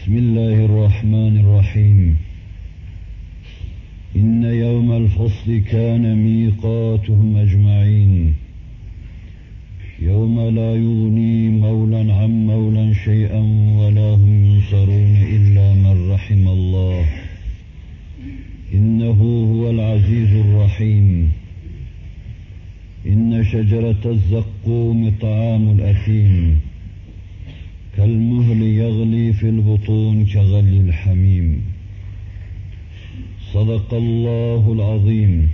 بسم الله الرحمن الرحيم. إن يوم الفصل كان ميقاتهم أجمعين. يوم لا يغني مولا عن مولا شيئا ولا هم ينصرون إلا من رحم الله. إنه هو العزيز الرحيم. إن شجرة الزقوم طعام الأثيم. كالمهل يغلي في البطون كغلي الحميم صدق الله العظيم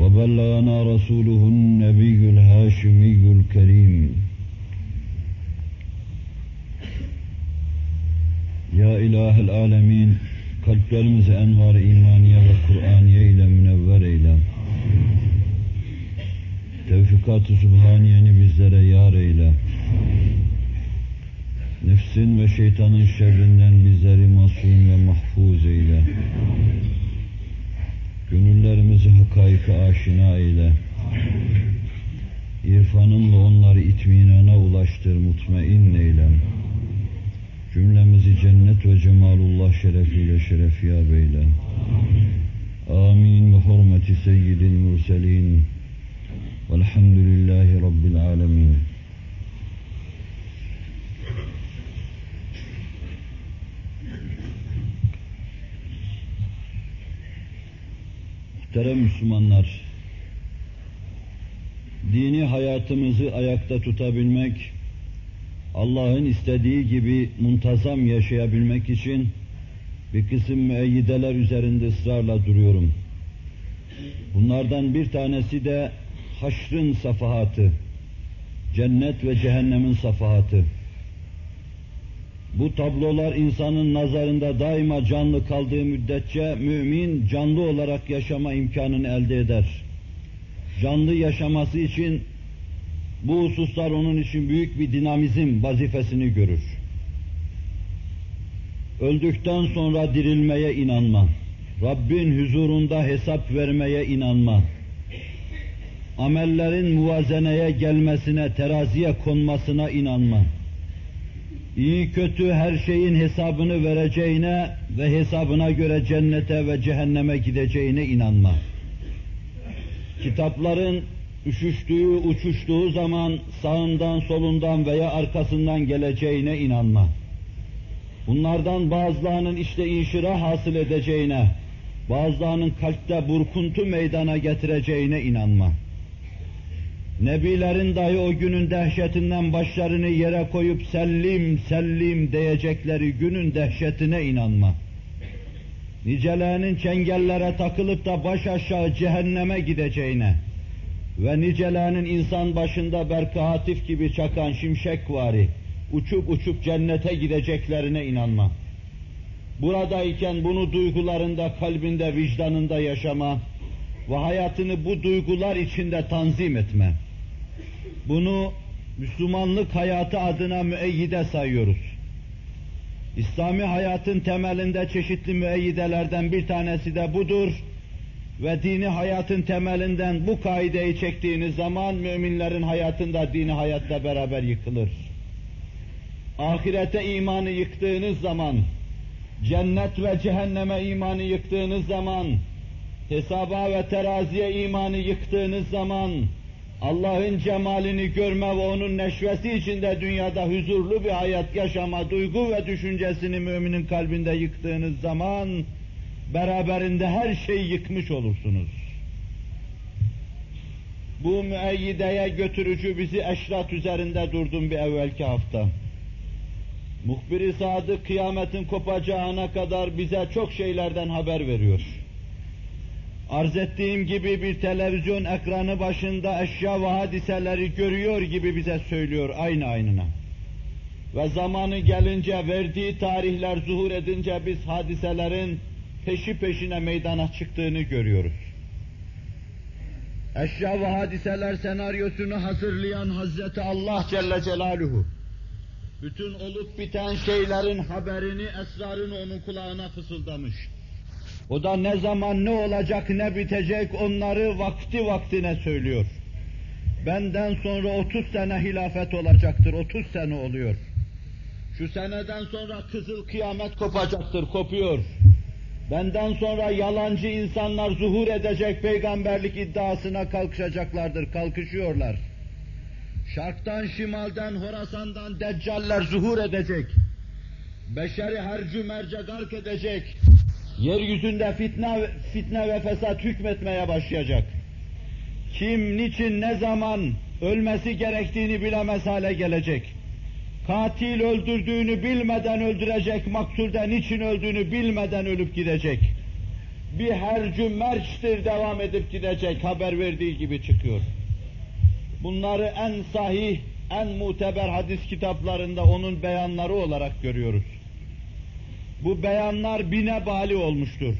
وبلغنا رسوله النبي الهاشمي الكريم Ya İlahel Alemin kalplerimizi envar imaniye ve Kur'aniye ile münevver eyle. Tevfikat-ı Sübhaniyeni bizlere yar eyle. Nefsin ve şeytanın şerrinden bizleri masum ve mahfuz eyle. Gönüllerimizi hakaika aşina eyle. İrfanınla onları itminana ulaştır, mutmain eyle. Cümlemizi cennet ve cemalullah şerefiyle şerefiyab eyle. Amin ve hurmeti seyyidil murselin. Velhamdülillahi Rabbil alemin. Muhterem Müslümanlar, dini hayatımızı ayakta tutabilmek, Allah'ın istediği gibi muntazam yaşayabilmek için bir kısım müeyyideler üzerinde ısrarla duruyorum. Bunlardan bir tanesi de haşrın safahatı, cennet ve cehennemin safahatı. Bu tablolar insanın nazarında daima canlı kaldığı müddetçe mümin canlı olarak yaşama imkanını elde eder. Canlı yaşaması için bu hususlar onun için büyük bir dinamizm vazifesini görür. Öldükten sonra dirilmeye inanma. Rabbin huzurunda hesap vermeye inanma. Amellerin muvazeneye gelmesine, teraziye konmasına inanma. İyi kötü her şeyin hesabını vereceğine ve hesabına göre cennete ve cehenneme gideceğine inanma. Kitapların üşüştüğü, uçuştuğu zaman sağından, solundan veya arkasından geleceğine inanma. Bunlardan bazılarının işte inşirah hasıl edeceğine, bazılarının kalpte burkuntu meydana getireceğine inanma. Nebilerin dahi o günün dehşetinden başlarını yere koyup sellim sellim diyecekleri günün dehşetine inanma. Nicelerinin çengellere takılıp da baş aşağı cehenneme gideceğine ve nicelerinin insan başında berkahatif gibi çakan şimşek vari uçup uçup cennete gideceklerine inanma. Buradayken bunu duygularında, kalbinde, vicdanında yaşama ve hayatını bu duygular içinde tanzim etme. Bunu Müslümanlık hayatı adına müeyyide sayıyoruz. İslami hayatın temelinde çeşitli müeyyidelerden bir tanesi de budur. Ve dini hayatın temelinden bu kaideyi çektiğiniz zaman müminlerin hayatında dini hayatla beraber yıkılır. Ahirete imanı yıktığınız zaman, cennet ve cehenneme imanı yıktığınız zaman, hesaba ve teraziye imanı yıktığınız zaman, Allah'ın cemalini görme ve onun neşvesi içinde dünyada huzurlu bir hayat yaşama duygu ve düşüncesini müminin kalbinde yıktığınız zaman beraberinde her şeyi yıkmış olursunuz. Bu müeyyideye götürücü bizi eşrat üzerinde durdum bir evvelki hafta. Muhbir-i Sadık kıyametin kopacağına kadar bize çok şeylerden haber veriyor. Arz ettiğim gibi bir televizyon ekranı başında eşya ve hadiseleri görüyor gibi bize söylüyor aynı aynına. Ve zamanı gelince verdiği tarihler zuhur edince biz hadiselerin peşi peşine meydana çıktığını görüyoruz. Eşya ve hadiseler senaryosunu hazırlayan Hazreti Allah Celle Celaluhu, bütün olup biten şeylerin haberini, esrarını onun kulağına fısıldamış. O da ne zaman ne olacak ne bitecek onları vakti vaktine söylüyor. Benden sonra 30 sene hilafet olacaktır, 30 sene oluyor. Şu seneden sonra kızıl kıyamet kopacaktır, kopuyor. Benden sonra yalancı insanlar zuhur edecek peygamberlik iddiasına kalkışacaklardır, kalkışıyorlar. Şarktan, şimalden, Horasan'dan deccaller zuhur edecek. Beşeri hercü merce gark edecek. Yeryüzünde fitne, fitne ve fesat hükmetmeye başlayacak. Kim, niçin, ne zaman ölmesi gerektiğini bilemez hale gelecek. Katil öldürdüğünü bilmeden öldürecek, maksulde niçin öldüğünü bilmeden ölüp gidecek. Bir hercü merçtir devam edip gidecek, haber verdiği gibi çıkıyor. Bunları en sahih, en muteber hadis kitaplarında onun beyanları olarak görüyoruz. Bu beyanlar bine bali olmuştur.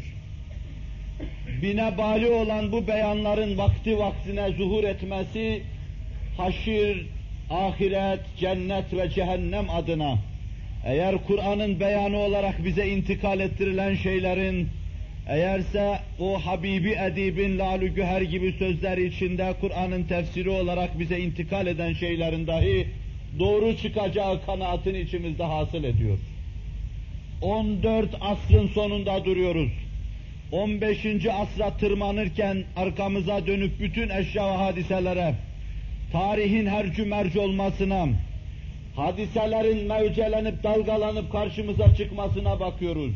Bine bali olan bu beyanların vakti vaktine zuhur etmesi, haşir, ahiret, cennet ve cehennem adına, eğer Kur'an'ın beyanı olarak bize intikal ettirilen şeylerin, eğerse o Habibi Edib'in Lalü Güher gibi sözleri içinde Kur'an'ın tefsiri olarak bize intikal eden şeylerin dahi doğru çıkacağı kanaatini içimizde hasıl ediyor. 14 asrın sonunda duruyoruz. 15. asra tırmanırken arkamıza dönüp bütün eşya ve hadiselere, tarihin hercü merci olmasına, hadiselerin mevcelenip dalgalanıp karşımıza çıkmasına bakıyoruz.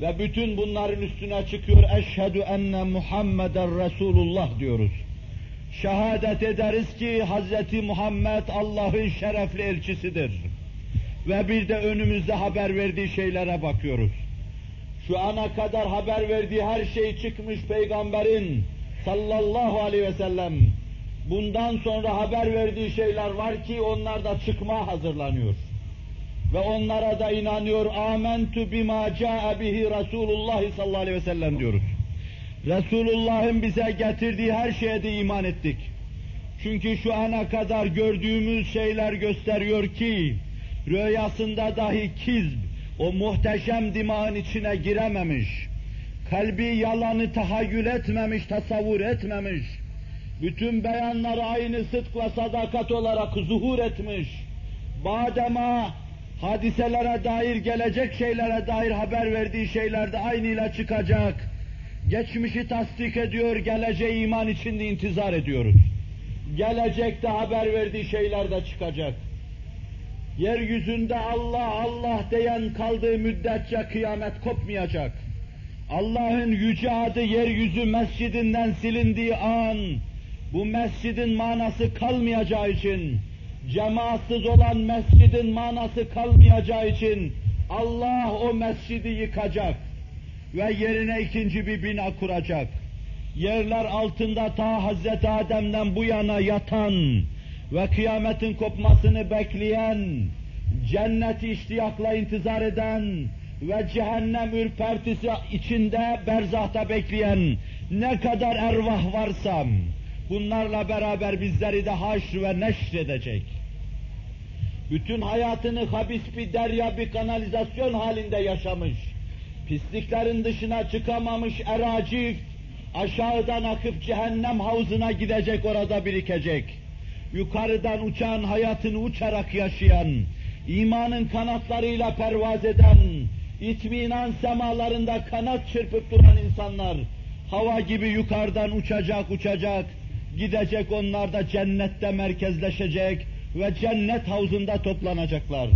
Ve bütün bunların üstüne çıkıyor, eşhedü enne Muhammeden Resulullah diyoruz. Şehadet ederiz ki Hz. Muhammed Allah'ın şerefli elçisidir. Ve bir de önümüzde haber verdiği şeylere bakıyoruz. Şu ana kadar haber verdiği her şey çıkmış peygamberin sallallahu aleyhi ve sellem. Bundan sonra haber verdiği şeyler var ki onlar da çıkma hazırlanıyor. Ve onlara da inanıyor. Amentu bima caa bihi Resulullah sallallahu aleyhi ve sellem diyoruz. Resulullah'ın bize getirdiği her şeye de iman ettik. Çünkü şu ana kadar gördüğümüz şeyler gösteriyor ki rüyasında dahi kizb, o muhteşem dimağın içine girememiş, kalbi yalanı tahayyül etmemiş, tasavvur etmemiş, bütün beyanları aynı sıdk ve sadakat olarak zuhur etmiş, badema hadiselere dair, gelecek şeylere dair haber verdiği şeyler de aynıyla çıkacak. Geçmişi tasdik ediyor, geleceği iman içinde intizar ediyoruz. Gelecekte haber verdiği şeyler de çıkacak. Yeryüzünde Allah Allah diyen kaldığı müddetçe kıyamet kopmayacak. Allah'ın yüce adı yeryüzü mescidinden silindiği an, bu mescidin manası kalmayacağı için, cemaatsız olan mescidin manası kalmayacağı için, Allah o mescidi yıkacak ve yerine ikinci bir bina kuracak. Yerler altında ta Hazreti Adem'den bu yana yatan, ve kıyametin kopmasını bekleyen, cenneti iştiyakla intizar eden ve cehennem ürpertisi içinde berzahta bekleyen ne kadar ervah varsa bunlarla beraber bizleri de haşr ve neşr edecek. Bütün hayatını habis bir derya, bir kanalizasyon halinde yaşamış, pisliklerin dışına çıkamamış eracif, aşağıdan akıp cehennem havuzuna gidecek, orada birikecek yukarıdan uçan, hayatını uçarak yaşayan, imanın kanatlarıyla pervaz eden, itminan semalarında kanat çırpıp duran insanlar, hava gibi yukarıdan uçacak uçacak, gidecek onlar da cennette merkezleşecek ve cennet havuzunda toplanacaklar.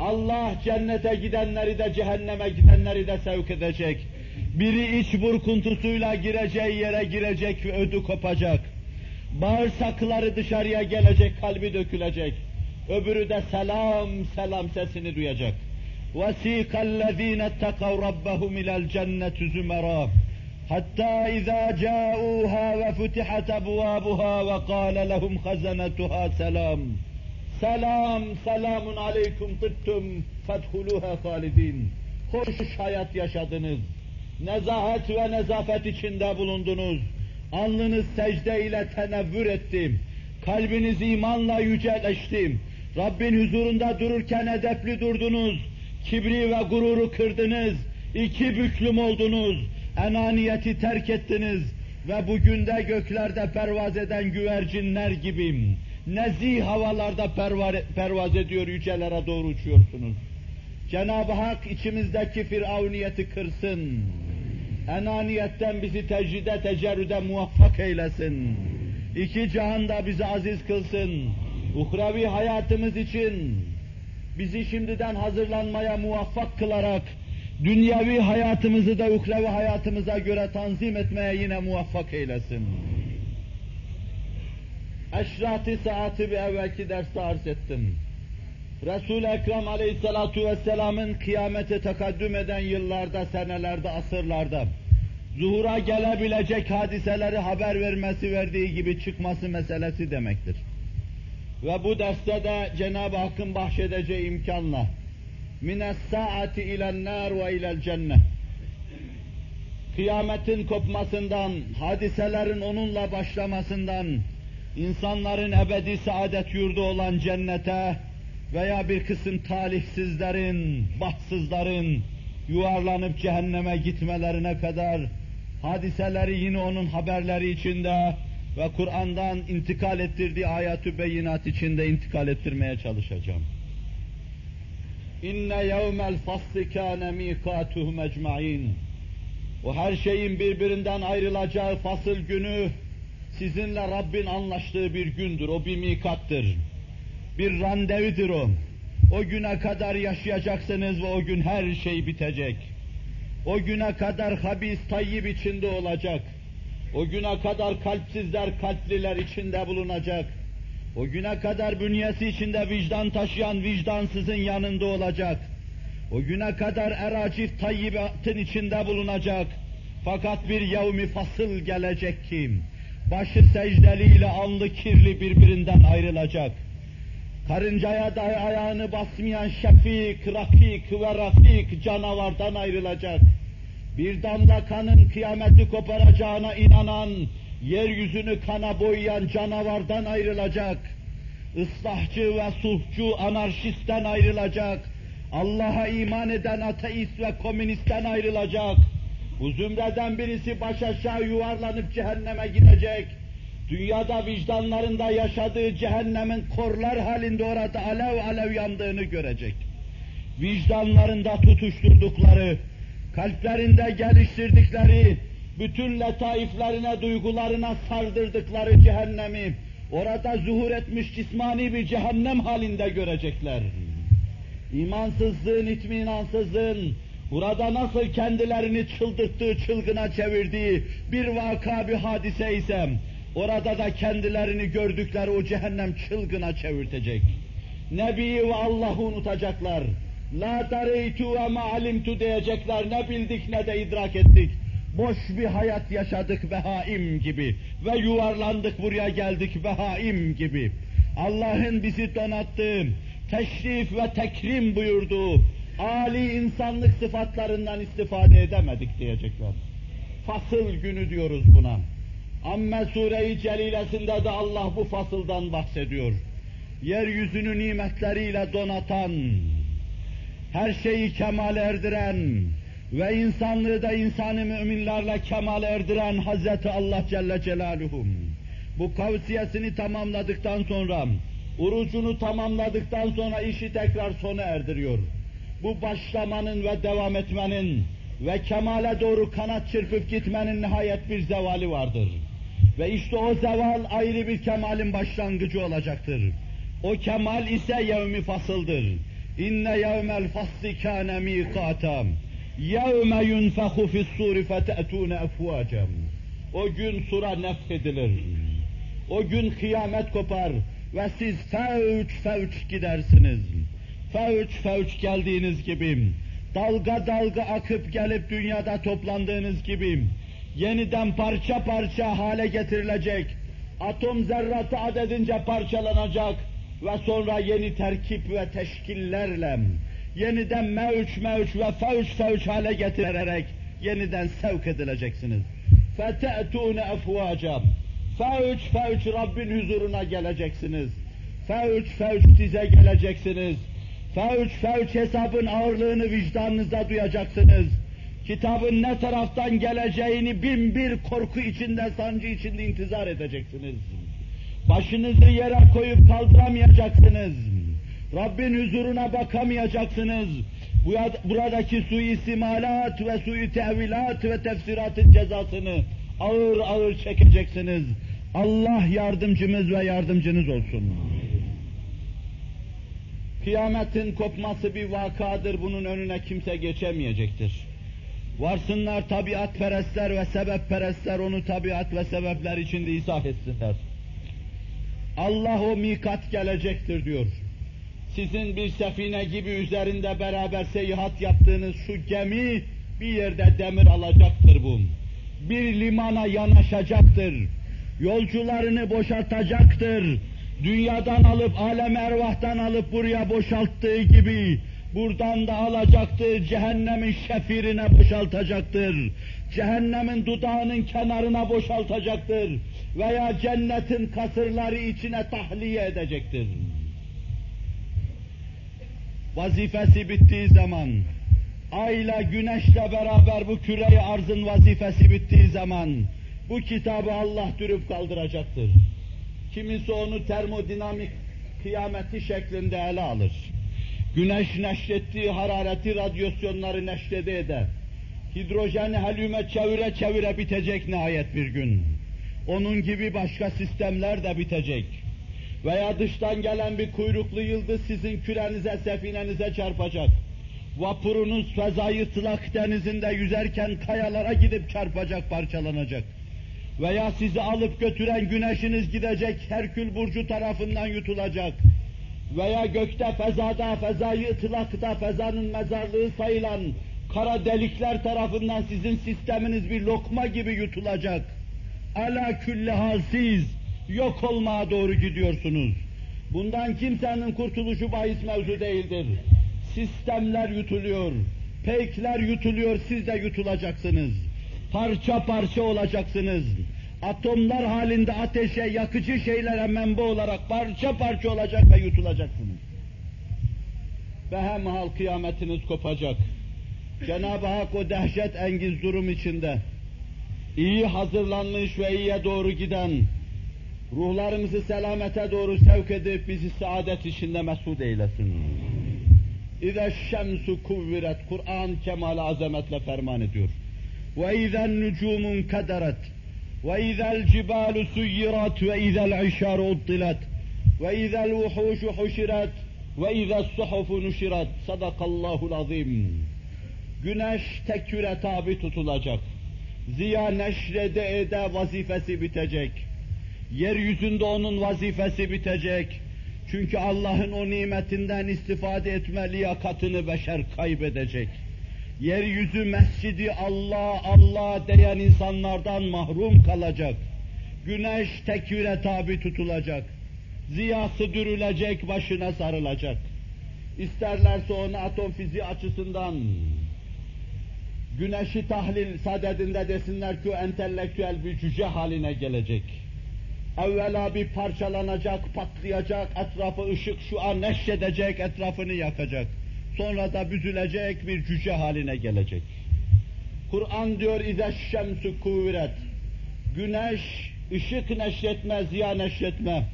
Allah cennete gidenleri de cehenneme gidenleri de sevk edecek. Biri iç burkuntusuyla gireceği yere girecek ve ödü kopacak Bağırsakları dışarıya gelecek, kalbi dökülecek. Öbürü de selam selam sesini duyacak. وَسِيقَ الَّذ۪ينَ اتَّقَوْا رَبَّهُمْ اِلَى الْجَنَّةِ زُمَرًا حتى إذا جاءوها وفتحت أبوابها وقال لهم خزنتها سلام Selam, selamun aleyküm tıttüm, fethuluha halidin. Hoş hayat yaşadınız. Nezahet ve nezafet içinde bulundunuz. Alnınız secde ile tenevvür ettim. Kalbiniz imanla yüceleştim. Rabbin huzurunda dururken edepli durdunuz. Kibri ve gururu kırdınız. İki büklüm oldunuz. Enaniyeti terk ettiniz. Ve bugün de göklerde pervaz eden güvercinler gibiyim nezih havalarda pervaz ediyor, yücelere doğru uçuyorsunuz. Cenab-ı Hak içimizdeki firavniyeti kırsın. Enaniyetten bizi tecride, tecerrüde muvaffak eylesin. İki cihanda bizi aziz kılsın. Uhrevi hayatımız için bizi şimdiden hazırlanmaya muvaffak kılarak dünyevi hayatımızı da uhrevi hayatımıza göre tanzim etmeye yine muvaffak eylesin. Eşrat-ı saati bir evvelki derste arz ettim. Resul-i Ekrem aleyhissalatu vesselamın kıyamete takaddüm eden yıllarda, senelerde, asırlarda zuhura gelebilecek hadiseleri haber vermesi verdiği gibi çıkması meselesi demektir. Ve bu derste de Cenab-ı Hakk'ın bahşedeceği imkanla mines saati ilen nar ve ilel cennet kıyametin kopmasından, hadiselerin onunla başlamasından, insanların ebedi saadet yurdu olan cennete veya bir kısım talihsizlerin, bahtsızların yuvarlanıp cehenneme gitmelerine kadar hadiseleri yine onun haberleri içinde ve Kur'an'dan intikal ettirdiği ayatü beyinat içinde intikal ettirmeye çalışacağım. İnne yevmel fasli kâne mîkâtuhum ecmaîn. O her şeyin birbirinden ayrılacağı fasıl günü sizinle Rabbin anlaştığı bir gündür, o bir mikattır. Bir randevudur o. O güne kadar yaşayacaksınız ve o gün her şey bitecek. O güne kadar habis tayyip içinde olacak. O güne kadar kalpsizler kalpliler içinde bulunacak. O güne kadar bünyesi içinde vicdan taşıyan vicdansızın yanında olacak. O güne kadar eracif tayyibatın içinde bulunacak. Fakat bir yevmi fasıl gelecek kim? başı secdeliyle alnı kirli birbirinden ayrılacak. Karıncaya da ayağını basmayan şefik, rakik ve rafik canavardan ayrılacak. Bir damla kanın kıyameti koparacağına inanan, yeryüzünü kana boyayan canavardan ayrılacak. Islahçı ve sulhçu anarşistten ayrılacak. Allah'a iman eden ateist ve komünistten ayrılacak bu zümreden birisi baş aşağı yuvarlanıp cehenneme gidecek. Dünyada vicdanlarında yaşadığı cehennemin korlar halinde orada alev alev yandığını görecek. Vicdanlarında tutuşturdukları, kalplerinde geliştirdikleri, bütün letaiflerine, duygularına sardırdıkları cehennemi, orada zuhur etmiş cismani bir cehennem halinde görecekler. İmansızlığın, itminansızlığın, burada nasıl kendilerini çıldırttığı, çılgına çevirdiği bir vaka, bir hadise ise, orada da kendilerini gördükleri o cehennem çılgına çevirtecek. Nebi'yi ve Allah'ı unutacaklar. La dareytu ve ma alimtu diyecekler. Ne bildik ne de idrak ettik. Boş bir hayat yaşadık behaim gibi. Ve yuvarlandık buraya geldik behaim gibi. Allah'ın bizi donattığı, teşrif ve tekrim buyurduğu, âli insanlık sıfatlarından istifade edemedik diyecekler. Fasıl günü diyoruz buna. Amme Sure-i Celilesinde de Allah bu fasıldan bahsediyor. Yeryüzünü nimetleriyle donatan, her şeyi kemal erdiren ve insanlığı da insanı müminlerle kemal erdiren Hazreti Allah Celle Celaluhu. Bu kavsiyesini tamamladıktan sonra, urucunu tamamladıktan sonra işi tekrar sona erdiriyor bu başlamanın ve devam etmenin ve kemale doğru kanat çırpıp gitmenin nihayet bir zevali vardır. Ve işte o zeval ayrı bir kemalin başlangıcı olacaktır. O kemal ise yevmi fasıldır. İnne yevmel fasli kâne mîkâtem. Yevme yunfehu fis-sûri fete'tûne efvâcem. O gün sura nefhedilir. O gün kıyamet kopar ve siz fevç fevç gidersiniz. Fevç fevç geldiğiniz gibi, dalga dalga akıp gelip dünyada toplandığınız gibi, yeniden parça parça hale getirilecek, atom zerratı adedince parçalanacak ve sonra yeni terkip ve teşkillerle yeniden mevç mevç ve fevç fevç hale getirerek yeniden sevk edileceksiniz. فَتَأْتُونَ اَفْوَاجًا Fevç fevç Rabbin huzuruna geleceksiniz. Fevç fevç dize geleceksiniz. Fevç fevç hesabın ağırlığını vicdanınızda duyacaksınız. Kitabın ne taraftan geleceğini bin bir korku içinde, sancı içinde intizar edeceksiniz. Başınızı yere koyup kaldıramayacaksınız. Rabbin huzuruna bakamayacaksınız. Buradaki suistimalat ve sui tevilat ve tefsiratın cezasını ağır ağır çekeceksiniz. Allah yardımcımız ve yardımcınız olsun. Kıyametin kopması bir vakadır, bunun önüne kimse geçemeyecektir. Varsınlar tabiat perestler ve sebep perestler onu tabiat ve sebepler içinde izah etsinler. Allah o mikat gelecektir diyor. Sizin bir sefine gibi üzerinde beraber seyahat yaptığınız şu gemi bir yerde demir alacaktır bu. Bir limana yanaşacaktır. Yolcularını boşaltacaktır. Dünyadan alıp, alem ervahtan alıp buraya boşalttığı gibi buradan da alacaktır, cehennemin şefirine boşaltacaktır. Cehennemin dudağının kenarına boşaltacaktır. Veya cennetin kasırları içine tahliye edecektir. Vazifesi bittiği zaman, ayla güneşle beraber bu küreyi arzın vazifesi bittiği zaman, bu kitabı Allah dürüp kaldıracaktır. Kimisi onu termodinamik kıyameti şeklinde ele alır. Güneş neşrettiği harareti radyasyonları neşrede eder. Hidrojeni helyume çevire çevire bitecek nihayet bir gün. Onun gibi başka sistemler de bitecek. Veya dıştan gelen bir kuyruklu yıldız sizin kürenize, sefinenize çarpacak. Vapurunuz fezayı tılak denizinde yüzerken kayalara gidip çarpacak, parçalanacak. Veya sizi alıp götüren güneşiniz gidecek, Herkül Burcu tarafından yutulacak veya gökte fezada, fezayı ıtlakta, fezanın mezarlığı sayılan kara delikler tarafından sizin sisteminiz bir lokma gibi yutulacak. Ala külli siz yok olmaya doğru gidiyorsunuz. Bundan kimsenin kurtuluşu bahis mevzu değildir. Sistemler yutuluyor, peykler yutuluyor, siz de yutulacaksınız. Parça parça olacaksınız atomlar halinde ateşe, yakıcı şeylere menba olarak parça parça olacak ve yutulacaksınız. Ve hemhal kıyametiniz kopacak. Cenab-ı Hak o dehşet engiz durum içinde iyi hazırlanmış ve iyiye doğru giden ruhlarımızı selamete doğru sevk edip bizi saadet içinde mesut eylesin. İze şemsu kuvviret Kur'an kemal azametle ferman ediyor. Ve izen nucumun kaderet وإذا الجبال سيرت وإذا العشار أطلت وإذا الوحوش حشرت وإذا الصحف نشرت Sadakallahul azim. Güneş teküre tabi tutulacak. Ziya neşrede ede vazifesi bitecek. Yeryüzünde onun vazifesi bitecek. Çünkü Allah'ın o nimetinden istifade etme liyakatını beşer kaybedecek Yeryüzü mescidi Allah Allah diyen insanlardan mahrum kalacak. Güneş tekvire tabi tutulacak. Ziyası dürülecek, başına sarılacak. İsterlerse onu atom fiziği açısından güneşi tahlil sadedinde desinler ki o entelektüel bir cüce haline gelecek. Evvela bir parçalanacak, patlayacak, etrafı ışık şu an neşredecek, etrafını yakacak sonra da büzülecek bir cüce haline gelecek. Kur'an diyor İze şemsu kuvvet. Güneş ışık neşretme, ziya neşretme,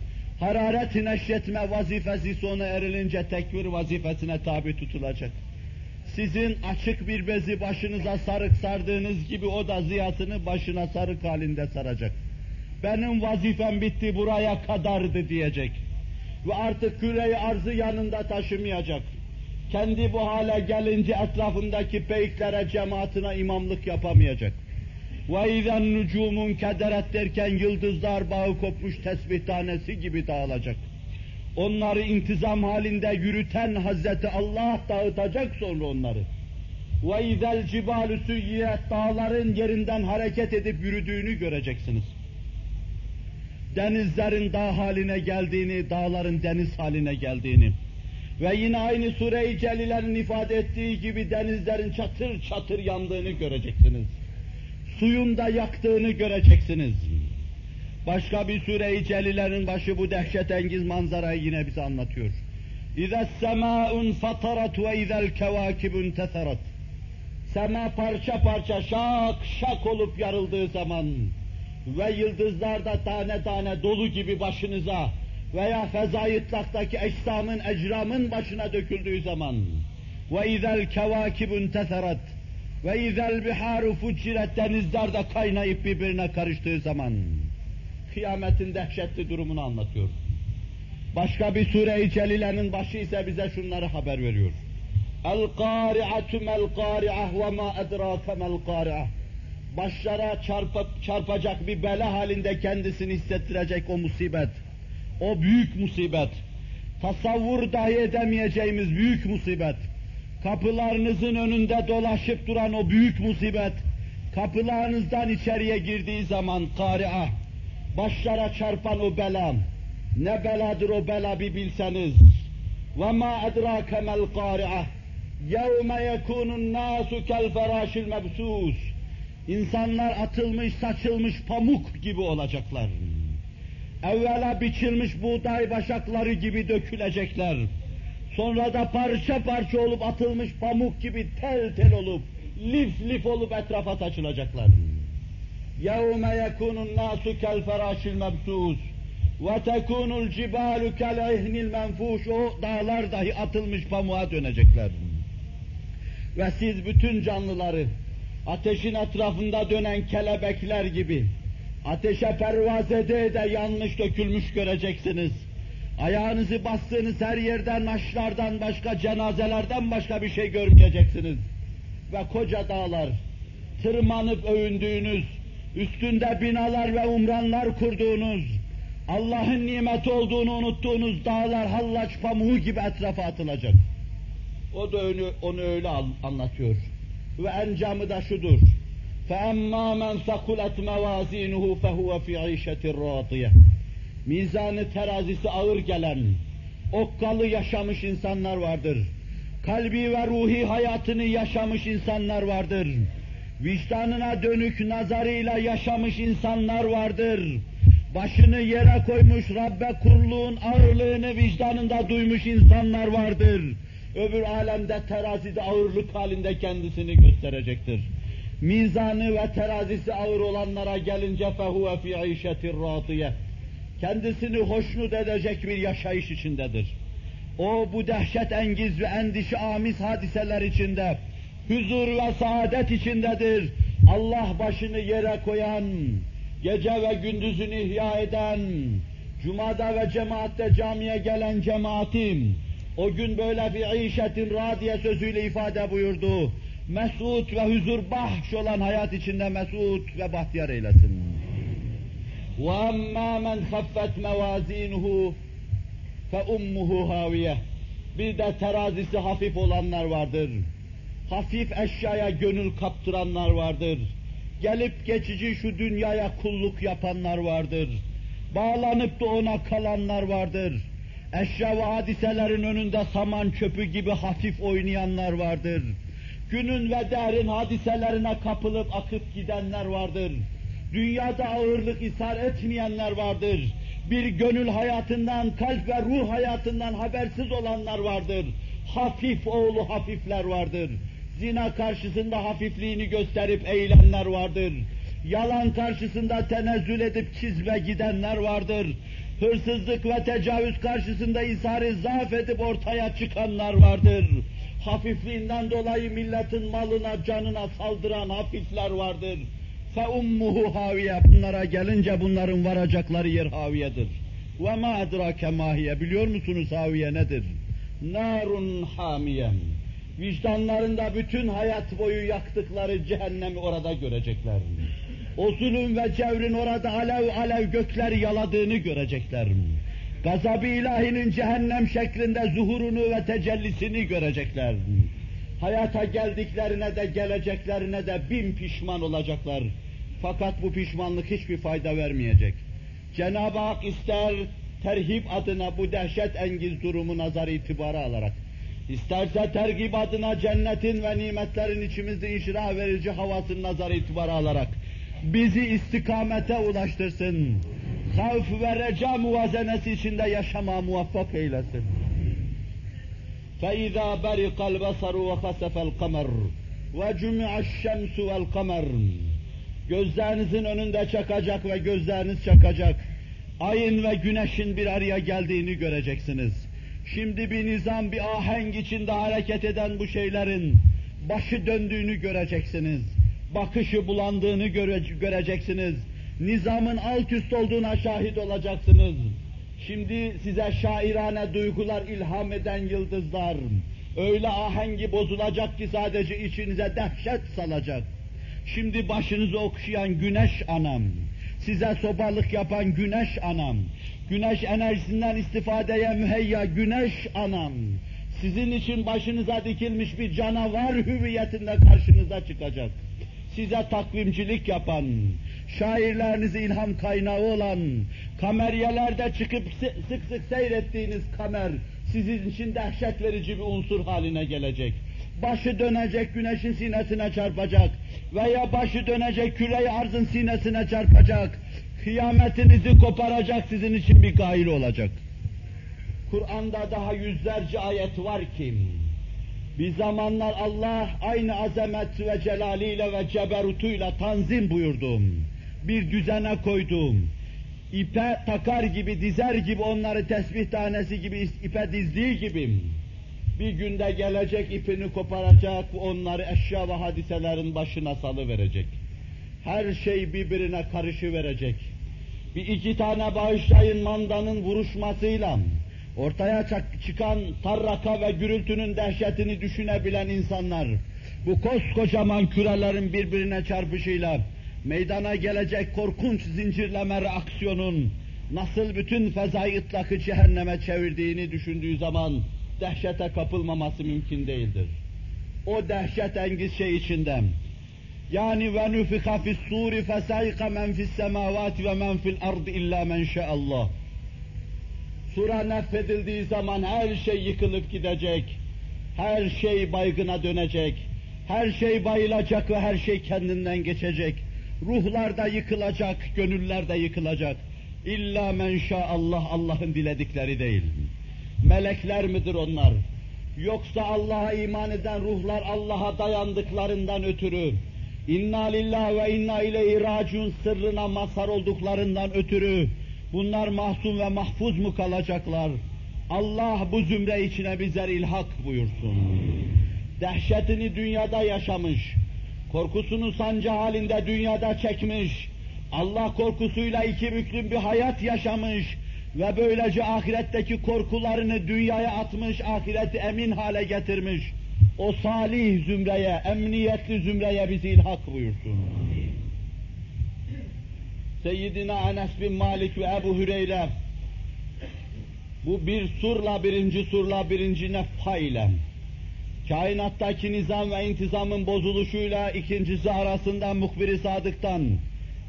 hararet neşretme vazifesi sona erilince tekvir vazifesine tabi tutulacak. Sizin açık bir bezi başınıza sarık sardığınız gibi o da ziyasını başına sarık halinde saracak. Benim vazifem bitti buraya kadardı diyecek. Ve artık küreyi arzı yanında taşımayacak kendi bu hale gelince etrafındaki beyklere cemaatine imamlık yapamayacak. Ve izen nucumun kederet derken yıldızlar bağı kopmuş tesbih tanesi gibi dağılacak. Onları intizam halinde yürüten Hazreti Allah dağıtacak sonra onları. Ve izel cibalü dağların yerinden hareket edip yürüdüğünü göreceksiniz. Denizlerin dağ haline geldiğini, dağların deniz haline geldiğini ve yine aynı Sure-i Celile'nin ifade ettiği gibi denizlerin çatır çatır yandığını göreceksiniz. Suyun da yaktığını göreceksiniz. Başka bir Sure-i Celile'nin başı bu dehşetengiz manzarayı yine bize anlatıyor. اِذَا السَّمَاءٌ فَطَرَتْ وَاِذَا الْكَوَاكِبُ انْتَثَرَتْ Sema parça parça şak şak olup yarıldığı zaman ve yıldızlar da tane tane dolu gibi başınıza veya fezai ıtlaktaki eşsamın, ecramın başına döküldüğü zaman ve izel kevakibun teserat ve izel biharu fuciret denizler de kaynayıp birbirine karıştığı zaman kıyametin dehşetli durumunu anlatıyor. Başka bir sure-i celilenin başı ise bize şunları haber veriyor. El-qari'atu mel-qari'ah ve ma edrake mel-qari'ah başlara çarpıp çarpacak bir bela halinde kendisini hissettirecek o musibet. O büyük musibet. Tasavvur dahi edemeyeceğimiz büyük musibet. Kapılarınızın önünde dolaşıp duran o büyük musibet. Kapılarınızdan içeriye girdiği zaman kari'a, başlara çarpan o bela. Ne beladır o bela bir bilseniz. وَمَا اَدْرَاكَ مَا الْقَارِعَةِ يَوْمَ يَكُونُ النَّاسُ كَالْفَرَاشِ الْمَبْسُوسِ İnsanlar atılmış, saçılmış pamuk gibi olacaklar. Evvela biçilmiş buğday başakları gibi dökülecekler. Sonra da parça parça olup atılmış pamuk gibi tel tel olup, lif lif olup etrafa saçılacaklar. يَوْمَ يَكُونُ النَّاسُ كَالْفَرَاشِ الْمَبْسُوسِ وَتَكُونُ الْجِبَالُ كَالْعِهْنِ الْمَنْفُوشِ O dağlar dahi atılmış pamuğa dönecekler. Ve siz bütün canlıları, ateşin etrafında dönen kelebekler gibi, ateşe pervaz ede ede yanmış dökülmüş göreceksiniz. Ayağınızı bastığınız her yerden, naşlardan başka, cenazelerden başka bir şey görmeyeceksiniz. Ve koca dağlar, tırmanıp övündüğünüz, üstünde binalar ve umranlar kurduğunuz, Allah'ın nimeti olduğunu unuttuğunuz dağlar hallaç pamuğu gibi etrafa atılacak. O da onu, onu öyle anlatıyor. Ve encamı da şudur. فَاَمَّا مَنْ ثَقُلَتْ مَوَازِينُهُ فَهُوَ فِي عِيشَةٍ رَاضِيَةٍ Mizanı terazisi ağır gelen, okkalı yaşamış insanlar vardır. Kalbi ve ruhi hayatını yaşamış insanlar vardır. Vicdanına dönük nazarıyla yaşamış insanlar vardır. Başını yere koymuş Rabbe kulluğun ağırlığını vicdanında duymuş insanlar vardır. Öbür alemde terazide ağırlık halinde kendisini gösterecektir. Mizanı ve terazisi ağır olanlara gelince fehuve fi ayşetir radiye. Kendisini hoşnut edecek bir yaşayış içindedir. O bu dehşet engiz ve endişe amiz hadiseler içinde, huzur ve saadet içindedir. Allah başını yere koyan, gece ve gündüzünü ihya eden, cumada ve cemaatte camiye gelen cemaatim, o gün böyle bir işetin radiye sözüyle ifade buyurdu Mesut ve huzur bahş olan hayat içinde mesut ve bahtiyar eylesin. وَاَمَّا مَنْ خَفَّتْ مَوَازِينُهُ فَاُمُّهُ هَاوِيَةٌ Bir de terazisi hafif olanlar vardır. Hafif eşyaya gönül kaptıranlar vardır. Gelip geçici şu dünyaya kulluk yapanlar vardır. Bağlanıp da ona kalanlar vardır. Eşya ve hadiselerin önünde saman çöpü gibi hafif oynayanlar vardır. Günün ve derin hadiselerine kapılıp akıp gidenler vardır. Dünyada ağırlık ishar etmeyenler vardır. Bir gönül hayatından, kalp ve ruh hayatından habersiz olanlar vardır. Hafif oğlu hafifler vardır. Zina karşısında hafifliğini gösterip eğilenler vardır. Yalan karşısında tenezzül edip çizme gidenler vardır. Hırsızlık ve tecavüz karşısında ishar zaaf edip ortaya çıkanlar vardır Hafifliğinden dolayı milletin malına, canına saldıran hafifler vardır. فَاُمُّهُ haviye. Bunlara gelince bunların varacakları yer haviyedir. وَمَا اَدْرَاكَ مَاهِيَ Biliyor musunuz haviye nedir? Narun hamiyen. Vicdanlarında bütün hayat boyu yaktıkları cehennemi orada görecekler. O zulüm ve cevrin orada alev alev gökleri yaladığını görecekler. Gazab-ı ilahinin cehennem şeklinde zuhurunu ve tecellisini görecekler. Hayata geldiklerine de geleceklerine de bin pişman olacaklar. Fakat bu pişmanlık hiçbir fayda vermeyecek. Cenab-ı Hak ister terhip adına bu dehşet engiz durumu nazar itibara alarak, isterse tergib adına cennetin ve nimetlerin içimizde inşirah verici havasını nazar itibara alarak, bizi istikamete ulaştırsın. Havf ve reca muvazenesi içinde yaşama muvaffak eylesin. فَاِذَا بَرِقَ الْبَصَرُ وَخَسَفَ الْقَمَرُ وَجُمِعَ الشَّمْسُ وَالْقَمَرُ Gözlerinizin önünde çakacak ve gözleriniz çakacak. Ayın ve güneşin bir araya geldiğini göreceksiniz. Şimdi bir nizam, bir ahenk içinde hareket eden bu şeylerin başı döndüğünü göreceksiniz. Bakışı bulandığını göre göreceksiniz. Nizamın alt üst olduğuna şahit olacaksınız. Şimdi size şairane duygular ilham eden yıldızlar, öyle ahengi bozulacak ki sadece içinize dehşet salacak. Şimdi başınızı okşayan güneş anam, size sobalık yapan güneş anam, güneş enerjisinden istifadeye müheyya güneş anam, sizin için başınıza dikilmiş bir canavar hüviyetinde karşınıza çıkacak. Size takvimcilik yapan, şairlerinizi ilham kaynağı olan, kameryelerde çıkıp sık sık seyrettiğiniz kamer, sizin için dehşet verici bir unsur haline gelecek. Başı dönecek güneşin sinesine çarpacak veya başı dönecek küreyi arzın sinesine çarpacak. Kıyametinizi koparacak sizin için bir gail olacak. Kur'an'da daha yüzlerce ayet var ki, bir zamanlar Allah aynı azamet ve celaliyle ve ceberutuyla tanzim buyurdum. Bir düzene koydum. İpe takar gibi, dizer gibi onları tesbih tanesi gibi ipe dizdiği gibi bir günde gelecek ipini koparacak, onları eşya ve hadiselerin başına salı verecek. Her şey birbirine karışı verecek. Bir iki tane bağışlayın mandanın vuruşmasıyla ortaya çıkan tarraka ve gürültünün dehşetini düşünebilen insanlar, bu koskocaman kürelerin birbirine çarpışıyla meydana gelecek korkunç zincirleme reaksiyonun nasıl bütün fezai ıtlakı cehenneme çevirdiğini düşündüğü zaman dehşete kapılmaması mümkün değildir. O dehşet engiz şey içinden. Yani ve nufika fis suri fesayqa men fis semavati ve men fil ardı illa men şeallah. Sura nefedildiği zaman her şey yıkılıp gidecek. Her şey baygına dönecek. Her şey bayılacak ve her şey kendinden geçecek. Ruhlar da yıkılacak, gönüller de yıkılacak. İlla men Allah Allah'ın diledikleri değil. Melekler midir onlar? Yoksa Allah'a iman eden ruhlar Allah'a dayandıklarından ötürü, inna lillah ve inna ileyhi raciun sırrına mazhar olduklarından ötürü, bunlar mahzun ve mahfuz mu kalacaklar? Allah bu zümre içine bizler ilhak buyursun. Dehşetini dünyada yaşamış, korkusunu sancı halinde dünyada çekmiş, Allah korkusuyla iki büklüm bir hayat yaşamış, ve böylece ahiretteki korkularını dünyaya atmış, ahireti emin hale getirmiş. O salih zümreye, emniyetli zümreye bizi ilhak buyursun. Seyyidina Enes bin Malik ve Ebu Hüreyre bu bir surla, birinci surla, birinci nefha ile kainattaki nizam ve intizamın bozuluşuyla ikincisi arasında muhbir sadıktan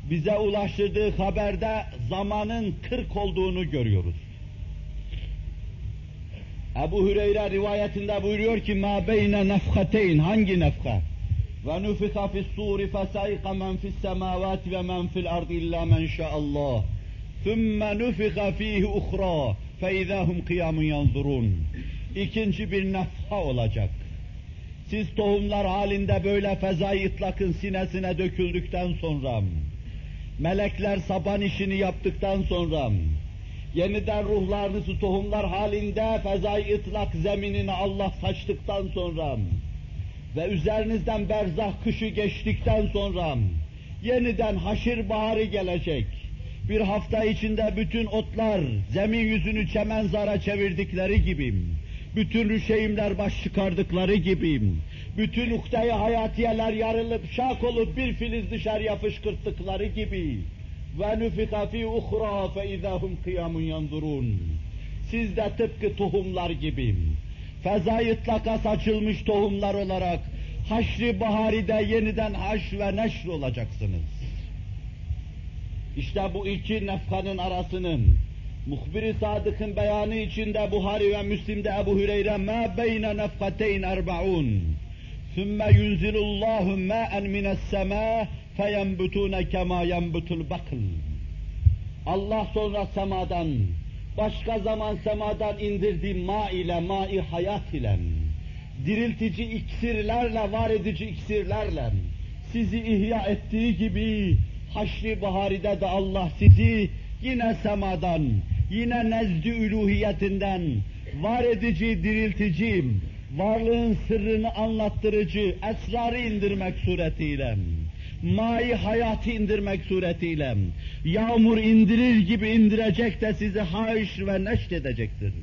bize ulaştırdığı haberde zamanın kırk olduğunu görüyoruz. Ebu Hüreyre rivayetinde buyuruyor ki ma beyne nefhateyn hangi nefha? Ve nufika fis suri fesayqa men fis semavati ve men fil ardı illa men şaallah. Thumma nufika fihi uhra fe izahum kıyamun yanzurun. İkinci bir nefha olacak. Siz tohumlar halinde böyle fezai itlakın sinesine döküldükten sonra melekler saban işini yaptıktan sonra yeniden ruhlarınızı tohumlar halinde fezai ıtlak zeminine Allah saçtıktan sonra ve üzerinizden berzah kışı geçtikten sonra yeniden haşir baharı gelecek. Bir hafta içinde bütün otlar zemin yüzünü çemenzara çevirdikleri gibi bütün rüşeğimler baş çıkardıkları gibi, bütün ukde-i hayatiyeler yarılıp şak olup bir filiz dışarıya fışkırttıkları gibi, ve nufika fi uhra fe izahum kıyamun yanzurun. Siz de tıpkı tohumlar gibi, fezai itlaka saçılmış tohumlar olarak haşri baharide yeniden haş ve neşr olacaksınız. İşte bu iki nefkanın arasının Muhbir-i Sadık'ın beyanı içinde Buhari ve Müslim'de Ebu Hüreyre ma beyne nefkateyn erbaun. Sümme yunzilullahu ma'en mines semâ feyenbutûne kemâ yenbutul bakl. Allah sonra semadan, başka zaman semadan indirdiği ma ile, ma-i hayat ile, diriltici iksirlerle, var edici iksirlerle, sizi ihya ettiği gibi, haşri baharide de Allah sizi yine semadan, yine nezd-i üluhiyetinden, var edici, diriltici, varlığın sırrını anlattırıcı esrarı indirmek suretiyle, mai hayatı indirmek suretiyle, yağmur indirir gibi indirecek de sizi haş ve neşt edecektir.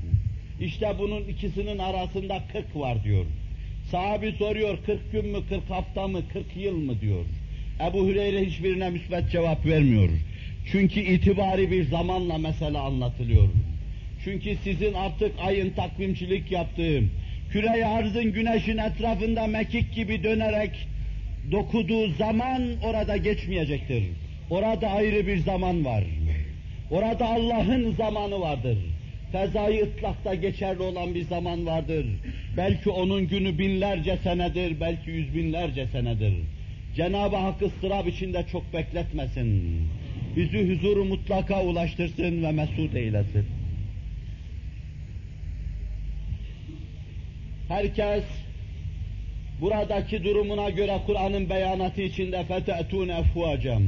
İşte bunun ikisinin arasında kırk var diyor. Sahabi soruyor, kırk gün mü, kırk hafta mı, kırk yıl mı diyor. Ebu Hüreyre hiçbirine müsbet cevap vermiyor. Çünkü itibari bir zamanla mesele anlatılıyor. Çünkü sizin artık ayın takvimçilik yaptığı, küre arzın güneşin etrafında mekik gibi dönerek dokuduğu zaman orada geçmeyecektir. Orada ayrı bir zaman var. Orada Allah'ın zamanı vardır. Fezai ıtlakta geçerli olan bir zaman vardır. Belki onun günü binlerce senedir, belki yüz binlerce senedir. Cenab-ı Hak ıstırap içinde çok bekletmesin. Bizi huzuru mutlaka ulaştırsın ve mesut eylesin. Herkes buradaki durumuna göre Kur'an'ın beyanatı içinde fete'tun efvacem.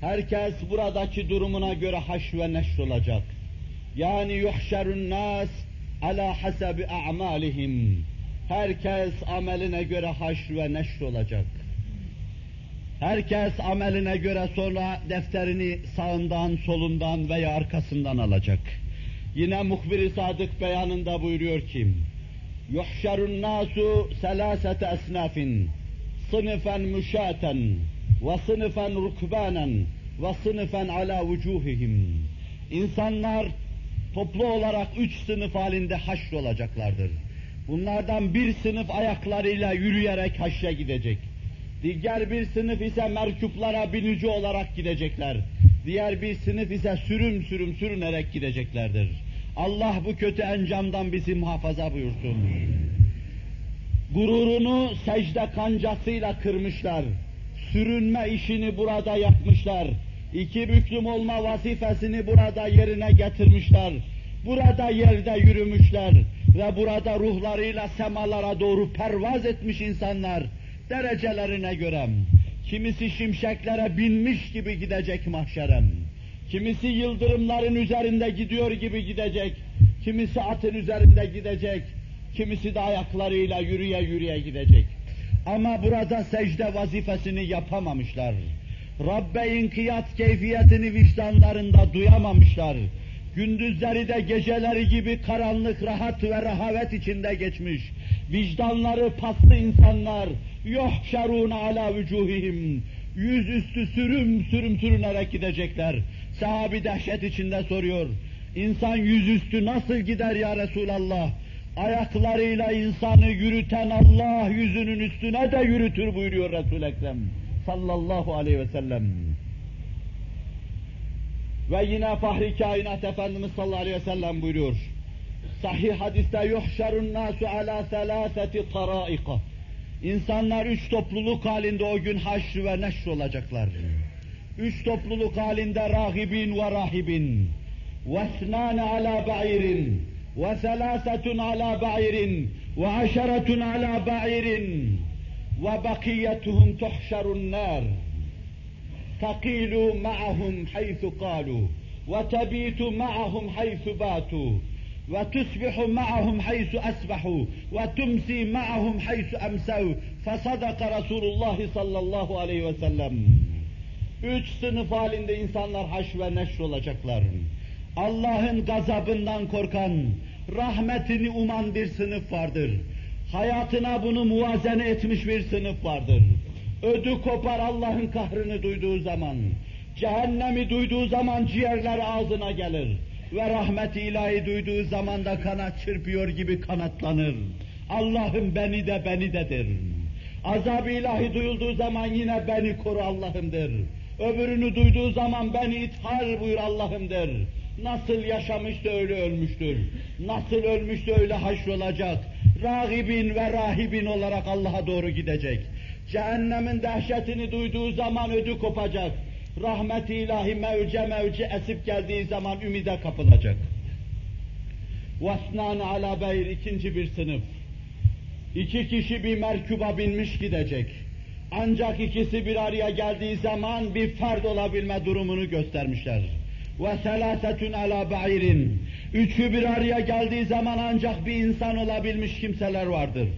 Herkes buradaki durumuna göre haş ve neşr olacak. Yani yuhşerun nas ala hasabi a'malihim. Herkes ameline göre haş ve neşr olacak. Herkes ameline göre sonra defterini sağından, solundan veya arkasından alacak. Yine muhbir-i sadık beyanında buyuruyor ki, يُحْشَرُ النَّاسُ سَلَاسَةَ أَسْنَافٍ صِنِفًا مُشَاةً وَصِنِفًا رُكْبَانًا وَصِنِفًا عَلَى وُجُوهِهِمْ İnsanlar toplu olarak üç sınıf halinde haşr olacaklardır. Bunlardan bir sınıf ayaklarıyla yürüyerek haşre gidecek. Diğer bir sınıf ise merkuplara binici olarak gidecekler. Diğer bir sınıf ise sürüm sürüm sürünerek gideceklerdir. Allah bu kötü encamdan bizi muhafaza buyursun. Gururunu secde kancasıyla kırmışlar. Sürünme işini burada yapmışlar. İki büklüm olma vazifesini burada yerine getirmişler. Burada yerde yürümüşler ve burada ruhlarıyla semalara doğru pervaz etmiş insanlar derecelerine göre, kimisi şimşeklere binmiş gibi gidecek mahşerem, kimisi yıldırımların üzerinde gidiyor gibi gidecek, kimisi atın üzerinde gidecek, kimisi de ayaklarıyla yürüye yürüye gidecek. Ama burada secde vazifesini yapamamışlar. Rabbe inkiyat keyfiyetini vicdanlarında duyamamışlar. Gündüzleri de geceleri gibi karanlık, rahat ve rahavet içinde geçmiş. Vicdanları paslı insanlar, yuhşerûne ala vücuhihim. Yüzüstü sürüm sürüm sürünerek gidecekler. Sahabi dehşet içinde soruyor. İnsan yüzüstü nasıl gider ya Resulallah? Ayaklarıyla insanı yürüten Allah yüzünün üstüne de yürütür buyuruyor Resul-i Ekrem sallallahu aleyhi ve sellem. Ve yine Fahri Kainat Efendimiz sallallahu aleyhi ve sellem buyuruyor. Sahih hadiste yuhşerun nasu ala selaseti taraika. İnsanlar üç topluluk halinde o gün haşr ve neşr olacaklar. Üç topluluk halinde rahibin ve rahibin. Vesnâne ala ba'irin. Ve selâsetun ala ba'irin. Ve aşeretun ala ba'irin. Ve bakiyetuhum tuhşerun nâr. تقيل معهم حيث قالوا وتبيت معهم حيث باتوا وتصبح معهم حيث أسبحوا وتمسي معهم حيث أمسوا فصدق رسول الله صلى الله عليه وسلم Üç sınıf halinde insanlar haş ve neşr olacaklar. Allah'ın gazabından korkan, rahmetini uman bir sınıf vardır. Hayatına bunu muvazene etmiş bir sınıf vardır. Ödü kopar Allah'ın kahrını duyduğu zaman, cehennemi duyduğu zaman ciğerler ağzına gelir ve rahmet-i ilahi duyduğu zaman da kanat çırpıyor gibi kanatlanır. Allah'ım beni de beni dedir. Azab-ı ilahi duyulduğu zaman yine beni koru Allah'ımdır. Öbürünü duyduğu zaman beni ithal buyur Allah'ımdır. Nasıl yaşamıştı öyle ölmüştür. Nasıl ölmüştü öyle haşrolacak. Rahibin ve rahibin olarak Allah'a doğru gidecek. Cehennemin dehşetini duyduğu zaman ödü kopacak. Rahmet-i ilahi mevce mevce esip geldiği zaman ümide kapılacak. Vasnan ala beyr ikinci bir sınıf. İki kişi bir merkuba binmiş gidecek. Ancak ikisi bir araya geldiği zaman bir ferd olabilme durumunu göstermişler. Ve selasetun ala ba'irin. Üçü bir araya geldiği zaman ancak bir insan olabilmiş kimseler vardır.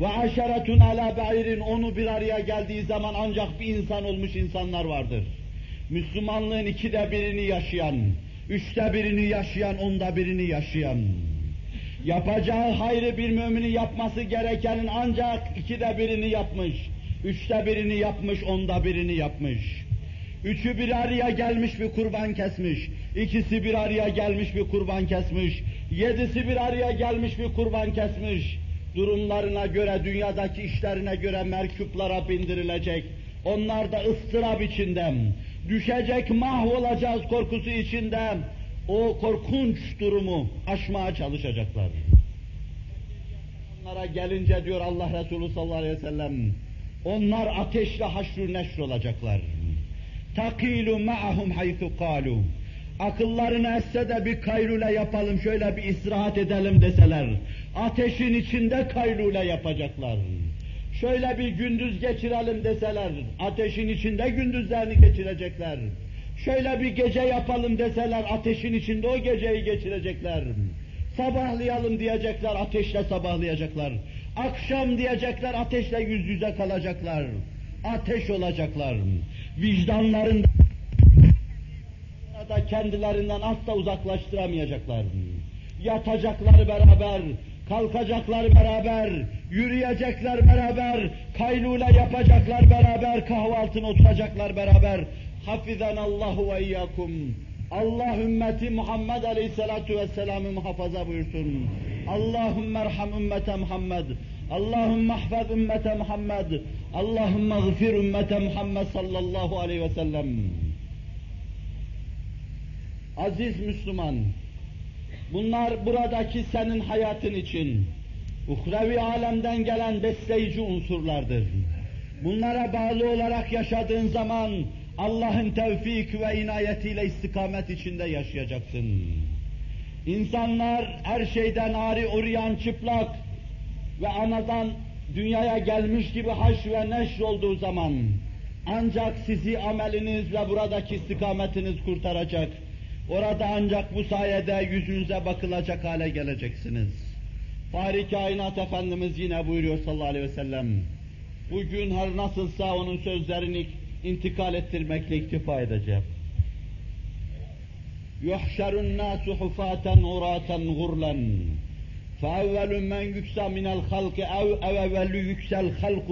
Ve aşeretun ala ba'irin. Onu bir araya geldiği zaman ancak bir insan olmuş insanlar vardır. Müslümanlığın ikide birini yaşayan, üçte birini yaşayan, onda birini yaşayan, yapacağı hayrı bir müminin yapması gerekenin ancak ikide birini yapmış, üçte birini yapmış, onda birini yapmış. Üçü bir araya gelmiş bir kurban kesmiş, ikisi bir araya gelmiş bir kurban kesmiş, yedisi bir araya gelmiş bir kurban kesmiş. Durumlarına göre, dünyadaki işlerine göre merkuplara bindirilecek. Onlar da ıstırap içinde, düşecek, mahvolacağız korkusu içinde o korkunç durumu aşmaya çalışacaklar. Onlara gelince diyor Allah Resulü sallallahu aleyhi ve sellem, onlar ateşle haşru neşr olacaklar. Takilu ma'ahum haythu kalu. Akıllarını esse de bir kaylule yapalım, şöyle bir istirahat edelim deseler, ateşin içinde kaylule yapacaklar. Şöyle bir gündüz geçirelim deseler, ateşin içinde gündüzlerini geçirecekler. Şöyle bir gece yapalım deseler, ateşin içinde o geceyi geçirecekler. Sabahlayalım diyecekler, ateşle sabahlayacaklar. Akşam diyecekler, ateşle yüz yüze kalacaklar. Ateş olacaklar. Vicdanlarında da kendilerinden asla uzaklaştıramayacaklar. Yatacaklar beraber, kalkacaklar beraber, yürüyecekler beraber, kaylule yapacaklar beraber, kahvaltına oturacaklar beraber. Hafizan Allahu ve iyyakum. Allah ümmeti Muhammed Aleyhisselatu Vesselam'ı muhafaza buyursun. Allahümme erham ümmete Muhammed. Allahümme ahfaz ümmete Muhammed. Allahümme gfir ümmete Muhammed sallallahu aleyhi ve sellem. Aziz Müslüman, bunlar buradaki senin hayatın için, uhrevi alemden gelen besleyici unsurlardır. Bunlara bağlı olarak yaşadığın zaman Allah'ın tevfik ve inayetiyle istikamet içinde yaşayacaksın. İnsanlar her şeyden ari uğrayan çıplak ve anadan dünyaya gelmiş gibi haş ve neşr olduğu zaman ancak sizi ameliniz ve buradaki istikametiniz kurtaracak. Orada ancak bu sayede yüzünüze bakılacak hale geleceksiniz. Fahri Kainat Efendimiz yine buyuruyor sallallahu aleyhi ve sellem. Bugün her nasılsa onun sözlerini intikal ettirmekle iktifa edeceğim. يُحْشَرُ النَّاسُ حُفَاتًا عُرَاتًا غُرْلًا فَاَوَّلُ مَنْ يُكْسَى مِنَ الْخَلْقِ اَوْ اَوَّلُ يُكْسَى الْخَلْقُ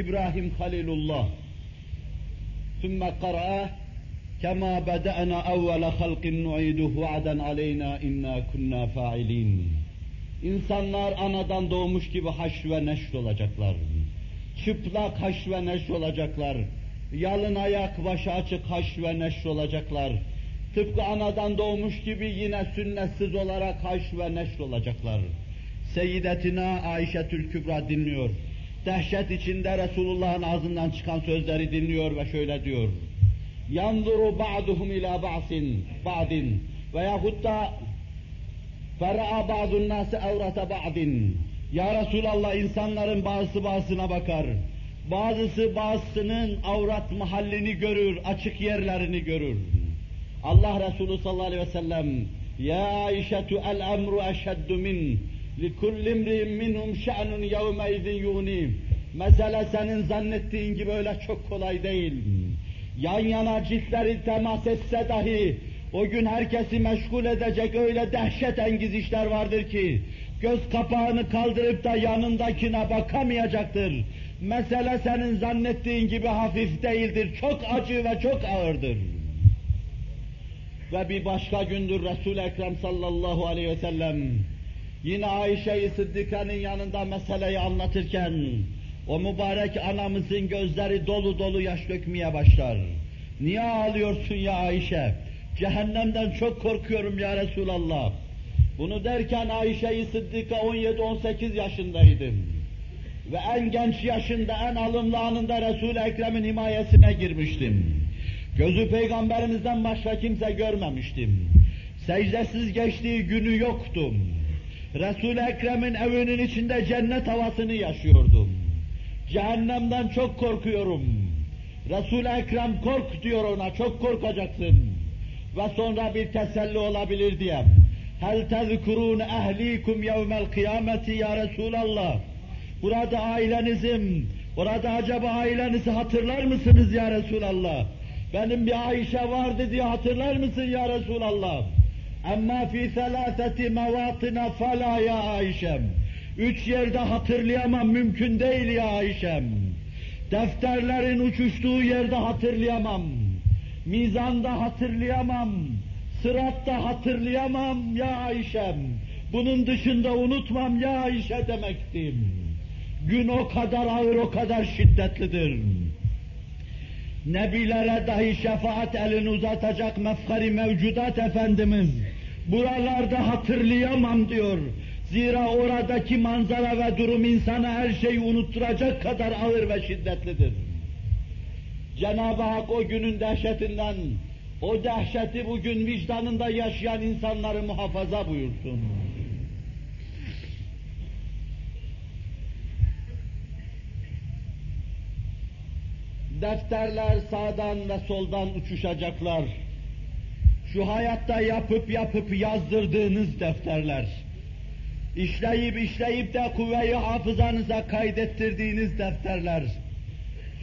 İbrahim Halilullah ثُمَّ قَرَأَهُ كَمَا بَدَأْنَا أَوَّلَ خَلْقٍ نُعِيدُهُ وَعْدًا عَلَيْنَا اِنَّا كُنَّا فَاعِلِينَ İnsanlar anadan doğmuş gibi haş ve neşr olacaklar. Çıplak haş ve neşr olacaklar. Yalın ayak, başı açık haş ve neşr olacaklar. Tıpkı anadan doğmuş gibi yine sünnetsiz olarak haş ve neşr olacaklar. Seyyidetina Ayşetül Kübra dinliyor. Dehşet içinde Resulullah'ın ağzından çıkan sözleri dinliyor ve şöyle diyor. Yanzuru ba'duhum ila ba'sin, ba'din veyahut da fera'a ba'dun nasi evrata ba'din. Ya Resulallah insanların bazısı bazısına bakar. Bazısı bazısının avrat mahallini görür, açık yerlerini görür. Allah Resulü sallallahu aleyhi ve sellem Ya Ayşetu el emru eşeddu min likulli imri'in minhum şe'nun yevmeydin yuni Mesele senin zannettiğin gibi öyle çok kolay değil. Yan yana ciltleri temas etse dahi O gün herkesi meşgul edecek öyle dehşet engiz işler vardır ki, göz kapağını kaldırıp da yanındakine bakamayacaktır. Mesele senin zannettiğin gibi hafif değildir, çok acı ve çok ağırdır. Ve bir başka gündür Resul-i Ekrem sallallahu aleyhi ve sellem yine Ayşe-i Sıddika'nın yanında meseleyi anlatırken o mübarek anamızın gözleri dolu dolu yaş dökmeye başlar. Niye ağlıyorsun ya Ayşe? Cehennemden çok korkuyorum ya Resulallah. Bunu derken Ayşe-i Sıddika 17-18 yaşındaydım. Ve en genç yaşında, en alımlı anında Resul-i Ekrem'in himayesine girmiştim. Gözü peygamberimizden başka kimse görmemiştim. Secdesiz geçtiği günü yoktum. Resul-i Ekrem'in evinin içinde cennet havasını yaşıyordum. Cehennemden çok korkuyorum. Resul-i Ekrem kork diyor ona, çok korkacaksın. Ve sonra bir teselli olabilir diye. Hel tezkurun ehlikum yevmel kıyameti ya Resulallah. Burada ailenizim, burada acaba ailenizi hatırlar mısınız ya Resulallah? Benim bir Ayşe vardı diye hatırlar mısın ya Resulallah? Ama fi selaseti mevatina fala ya Ayşem. Üç yerde hatırlayamam mümkün değil ya Ayşem. Defterlerin uçuştuğu yerde hatırlayamam. Mizanda hatırlayamam. Sıratta hatırlayamam ya Ayşem. Bunun dışında unutmam ya Ayşe demektim. Gün o kadar ağır, o kadar şiddetlidir. Nebilere dahi şefaat elini uzatacak mefkari mevcudat Efendimiz. Buralarda hatırlayamam diyor. Zira oradaki manzara ve durum insana her şeyi unutturacak kadar ağır ve şiddetlidir. Cenab-ı Hak o günün dehşetinden, o dehşeti bugün vicdanında yaşayan insanları muhafaza buyursun. Defterler sağdan ve soldan uçuşacaklar. Şu hayatta yapıp yapıp yazdırdığınız defterler. İşleyip işleyip de kuvve-i hafızanıza kaydettirdiğiniz defterler.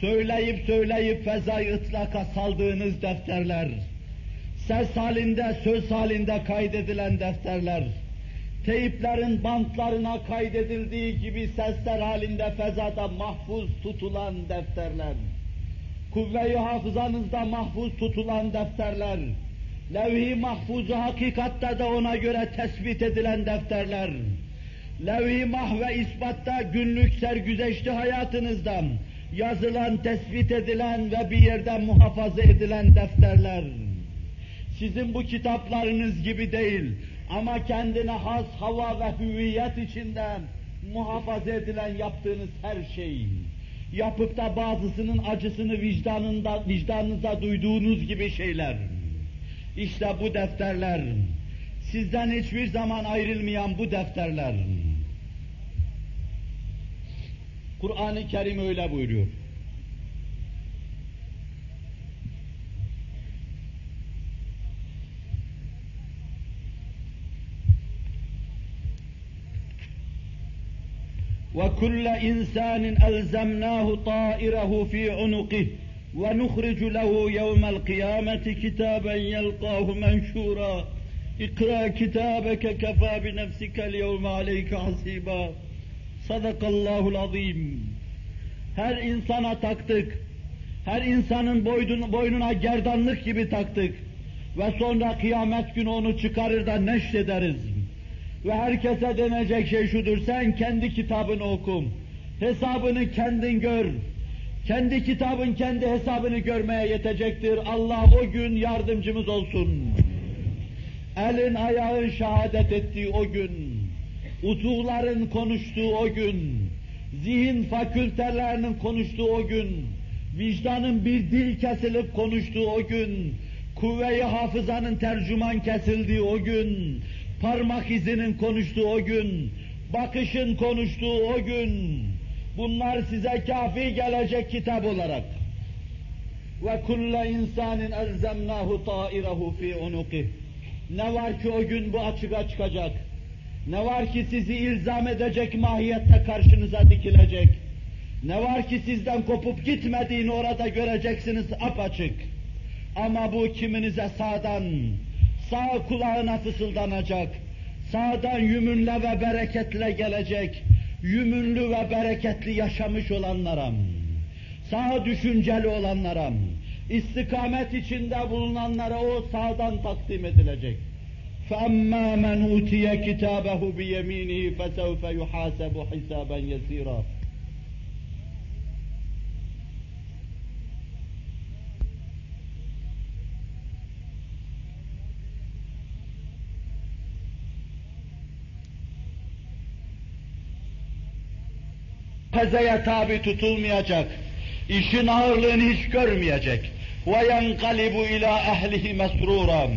Söyleyip söyleyip fezayı ıtlaka saldığınız defterler. Ses halinde, söz halinde kaydedilen defterler. Teyiplerin bantlarına kaydedildiği gibi sesler halinde fezada mahfuz tutulan defterler kuvve-i hafızanızda mahfuz tutulan defterler, levh-i mahfuzu hakikatte de ona göre tespit edilen defterler, levh-i mahve ispatta günlük sergüzeşti hayatınızdan yazılan, tespit edilen ve bir yerde muhafaza edilen defterler. Sizin bu kitaplarınız gibi değil ama kendine has hava ve hüviyet içinde muhafaza edilen yaptığınız her şey yapıp da bazısının acısını vicdanında, vicdanınıza duyduğunuz gibi şeyler. İşte bu defterler, sizden hiçbir zaman ayrılmayan bu defterler. Kur'an-ı Kerim öyle buyuruyor. وكل إنسان ألزمناه طائره في عنقه ونخرج له يوم القيامة كتابا يلقاه منشورا اقرأ كتابك كفى بنفسك اليوم عليك حسيبا صدق الله العظيم her insana taktık her insanın boynuna, boynuna gerdanlık gibi taktık ve sonra kıyamet günü onu çıkarır da neşrederiz ve herkese denecek şey şudur, sen kendi kitabını okum, hesabını kendin gör, kendi kitabın kendi hesabını görmeye yetecektir. Allah o gün yardımcımız olsun. Elin ayağın şehadet ettiği o gün, uzuvların konuştuğu o gün, zihin fakültelerinin konuştuğu o gün, vicdanın bir dil kesilip konuştuğu o gün, kuvve-i hafızanın tercüman kesildiği o gün, parmak izinin konuştuğu o gün, bakışın konuştuğu o gün, bunlar size kafi gelecek kitap olarak. Ve kulle insanin elzemnahu ta'irahu fi unuqih. Ne var ki o gün bu açığa çıkacak. Ne var ki sizi ilzam edecek mahiyette karşınıza dikilecek. Ne var ki sizden kopup gitmediğini orada göreceksiniz apaçık. Ama bu kiminize sağdan, sağ kulağına fısıldanacak, sağdan yümünle ve bereketle gelecek, yümünlü ve bereketli yaşamış olanlara, sağ düşünceli olanlara, istikamet içinde bulunanlara o sağdan takdim edilecek. فَأَمَّا مَنْ اُوتِيَ كِتَابَهُ بِيَم۪ينِهِ فَسَوْفَ يُحَاسَبُ حِسَابًا يَس۪يرًا Pezeye tabi tutulmayacak, işin ağırlığını hiç görmeyecek. Ve yenkalibu ila ehlihi mesruram.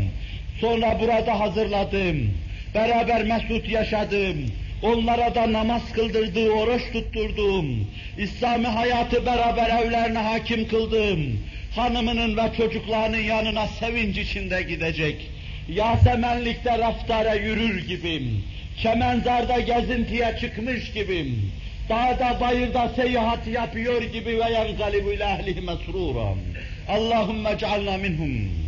Sonra burada hazırladım, beraber mesut yaşadım, onlara da namaz kıldırdığı, oruç tutturdum, İslami hayatı beraber evlerine hakim kıldım, hanımının ve çocuklarının yanına sevinç içinde gidecek, Yasemenlikte raftara yürür gibim, Kemenzarda gezintiye çıkmış gibim, Dağda bayırda seyahat yapıyor gibi ve yengalibu ile ehlihi mesruran. Allahümme cealna minhum.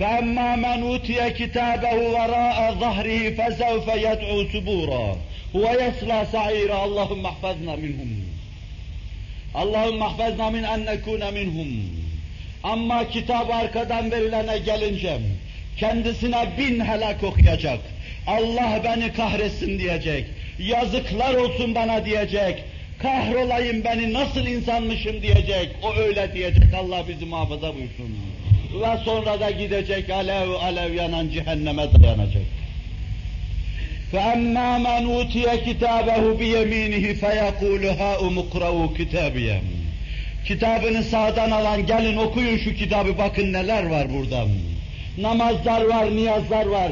فأما من أوتي كتابه وراء ظهره فسوف يدعو سبورا ويصلى سعيرا اللهم احفظنا منهم اللهم احفظنا min en nekune minhum. Ama kitap arkadan verilene gelince kendisine bin helak okuyacak. Allah beni kahretsin diyecek. Yazıklar olsun bana diyecek. Kahrolayım beni nasıl insanmışım diyecek. O öyle diyecek. Allah bizi muhafaza buyursun ve sonra da gidecek alev alev yanan cehenneme dayanacak. فَأَمَّا مَنْ اُوتِيَ كِتَابَهُ بِيَم۪ينِهِ فَيَقُولُ هَا اُمُقْرَوُ كِتَابِيَمْ Kitabını sağdan alan gelin okuyun şu kitabı bakın neler var burada. Namazlar var, niyazlar var,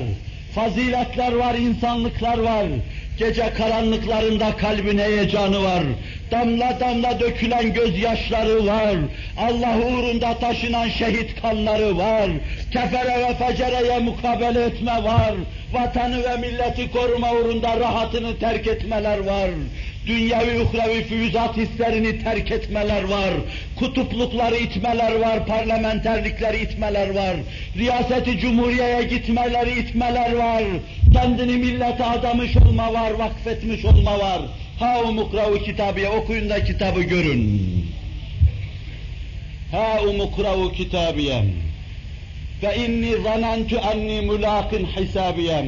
faziletler var, insanlıklar var. Gece karanlıklarında kalbin heyecanı var. Damla damla dökülen gözyaşları var. Allah uğrunda taşınan şehit kanları var. Kefere ve fecereye mukabele etme var. Vatanı ve milleti koruma uğrunda rahatını terk etmeler var dünyevi uhrevi füyüzat hislerini terk etmeler var, kutuplukları itmeler var, parlamenterlikleri itmeler var, riyaseti cumhuriyeye gitmeleri itmeler var, Kendini millete adamış olma var, vakfetmiş olma var. Ha umukravu kitabı okuyun da kitabı görün. Ha umukravu kitabiyem. Ve inni zanantu anni mulakın hisabiyem.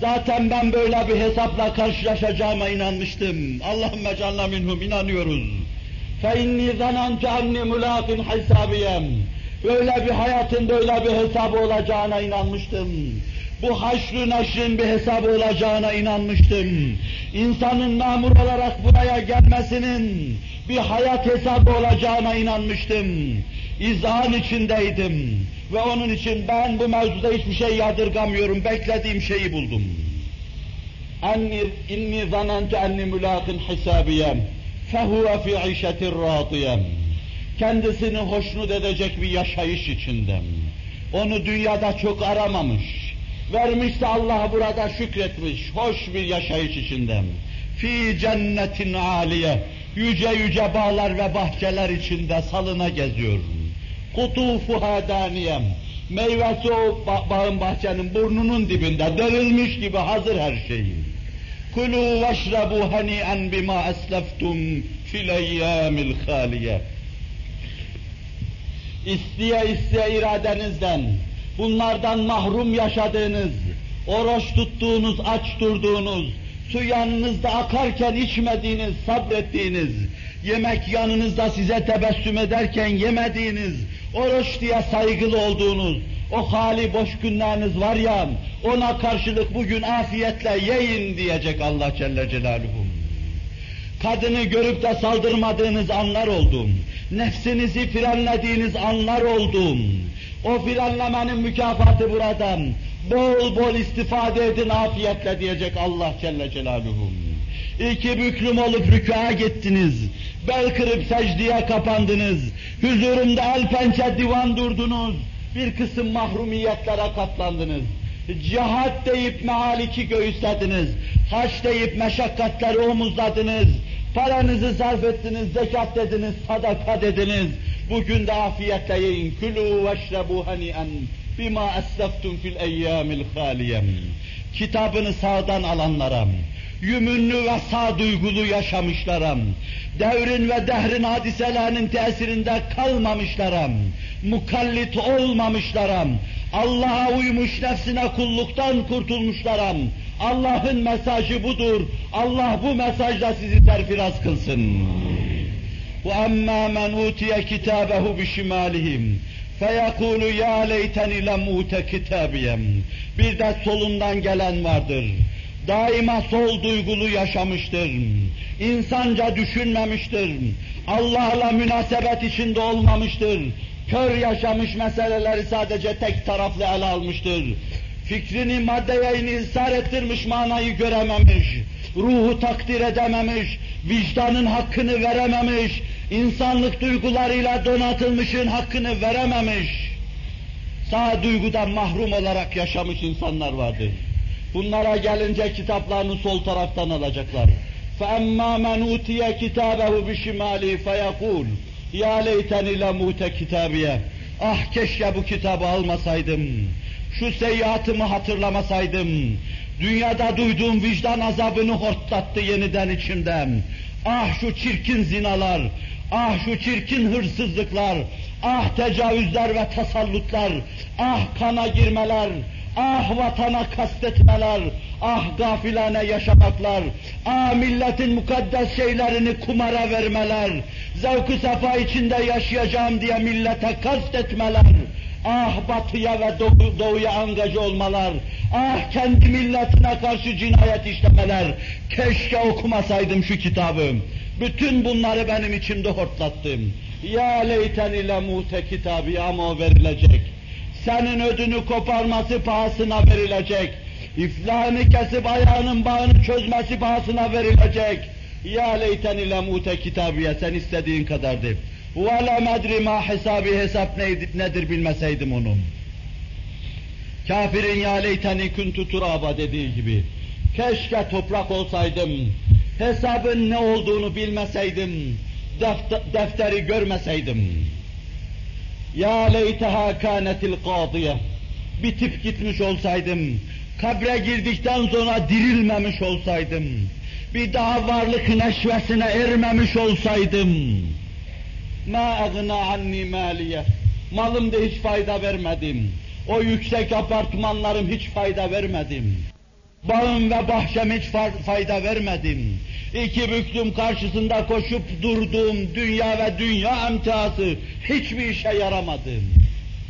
Zaten ben böyle bir hesapla karşılaşacağıma inanmıştım. Allahümme canla minhum inanıyoruz. Fe inni zanantu anni mulakın hisabiyem. Böyle bir hayatın böyle bir hesabı olacağına inanmıştım. Bu haşrı neşrin bir hesabı olacağına inanmıştım. İnsanın memur olarak buraya gelmesinin bir hayat hesabı olacağına inanmıştım. İzhan içindeydim. Ve onun için ben bu mevzuda hiçbir şey yadırgamıyorum. Beklediğim şeyi buldum. Enni inni zanentu enni mulaqin hisabiyem fehuve fi işetir radiyem. Kendisini hoşnut edecek bir yaşayış içinde. Onu dünyada çok aramamış. Vermişse Allah burada şükretmiş. Hoş bir yaşayış içinde. Fi cennetin aliye. Yüce yüce bağlar ve bahçeler içinde salına geziyor kutufuha daniyem. Meyvesi o bağın bahçenin burnunun dibinde derilmiş gibi hazır her şey. Kulu veşrebu hani'en bima esleftum fil eyyamil haliye. İsteye isteye iradenizden, bunlardan mahrum yaşadığınız, oruç tuttuğunuz, aç durduğunuz, su yanınızda akarken içmediğiniz, sabrettiğiniz, yemek yanınızda size tebessüm ederken yemediğiniz, oruç diye saygılı olduğunuz, o hali boş günleriniz var ya, ona karşılık bugün afiyetle yiyin diyecek Allah Celle Celaluhu. Kadını görüp de saldırmadığınız anlar oldum. Nefsinizi frenlediğiniz anlar oldum. O frenlemenin mükafatı buradan. Bol bol istifade edin afiyetle diyecek Allah Celle Celaluhu. İki büklüm olup rükûa gittiniz. Bel kırıp secdeye kapandınız. Huzurumda el pençe divan durdunuz. Bir kısım mahrumiyetlere katlandınız. Cihat deyip mehaliki göğüslediniz. Haç deyip meşakkatleri omuzladınız. Paranızı sarf ettiniz, zekat dediniz, sadaka dediniz. Bugün de afiyetle yiyin. Külü veşrebu hani'en bima esleftum fil eyyamil haliyem. Kitabını sağdan alanlara, yümünlü ve sağduygulu yaşamışlara, devrin ve dehrin hadiselerinin tesirinde kalmamışlara, mukallit olmamışlara, Allah'a uymuş nefsine kulluktan kurtulmuşlara, Allah'ın mesajı budur, Allah bu mesajla sizi terfiraz kılsın. وَأَمَّا مَنْ اُوتِيَ كِتَابَهُ بِشِمَالِهِمْ فَيَقُولُ يَا لَيْتَنِ لَمْ اُوتَ كِتَابِيَمْ Bir de solundan gelen vardır. Daima sol duygulu yaşamıştır. İnsanca düşünmemiştir. Allah'la münasebet içinde olmamıştır. Kör yaşamış meseleleri sadece tek taraflı ele almıştır. Fikrini maddeye inhisar ettirmiş manayı görememiş. Ruhu takdir edememiş, vicdanın hakkını verememiş, insanlık duygularıyla donatılmışın hakkını verememiş. Sağ duygudan mahrum olarak yaşamış insanlar vardır. Bunlara gelince kitaplarını sol taraftan alacaklar. فَاَمَّا مَنْ اُوتِيَ كِتَابَهُ بِشِمَالِهِ فَيَقُولُ يَا لَيْتَنِ لَمُوتَ كِتَابِيَ Ah keşke bu kitabı almasaydım. Şu seyyiatımı hatırlamasaydım. Dünyada duyduğum vicdan azabını hortlattı yeniden içimden. Ah şu çirkin zinalar, ah şu çirkin hırsızlıklar, ah tecavüzler ve tasallutlar, ah kana girmeler, ah vatana kastetmeler, ah gafilane yaşamaklar, ah milletin mukaddes şeylerini kumara vermeler, zevk-ı sefa içinde yaşayacağım diye millete kastetmeler, ah batıya ve doğu, doğuya angaja olmalar, ah kendi milletine karşı cinayet işlemeler, keşke okumasaydım şu kitabı. Bütün bunları benim içimde hortlattım. Ya leyteni lemute kitabı ama o verilecek. Senin ödünü koparması pahasına verilecek. İflahını kesip ayağının bağını çözmesi pahasına verilecek. Ya leyteni lemute kitabiye sen istediğin kadardı. وَلَمْ اَدْرِ مَا hesabı hesap neydi, nedir bilmeseydim onu. Kafirin ya leyteni kuntu turaba dediği gibi. Keşke toprak olsaydım, hesabın ne olduğunu bilmeseydim, defteri görmeseydim. Ya leyteha kânetil kâdiye. Bitip gitmiş olsaydım, kabre girdikten sonra dirilmemiş olsaydım, bir daha varlık neşvesine ermemiş olsaydım, ma agna anni maliye, malım da hiç fayda vermedim, o yüksek apartmanlarım hiç fayda vermedim, bağım ve bahçem hiç fayda vermedim, İki büklüm karşısında koşup durduğum dünya ve dünya emtihası hiçbir işe yaramadı.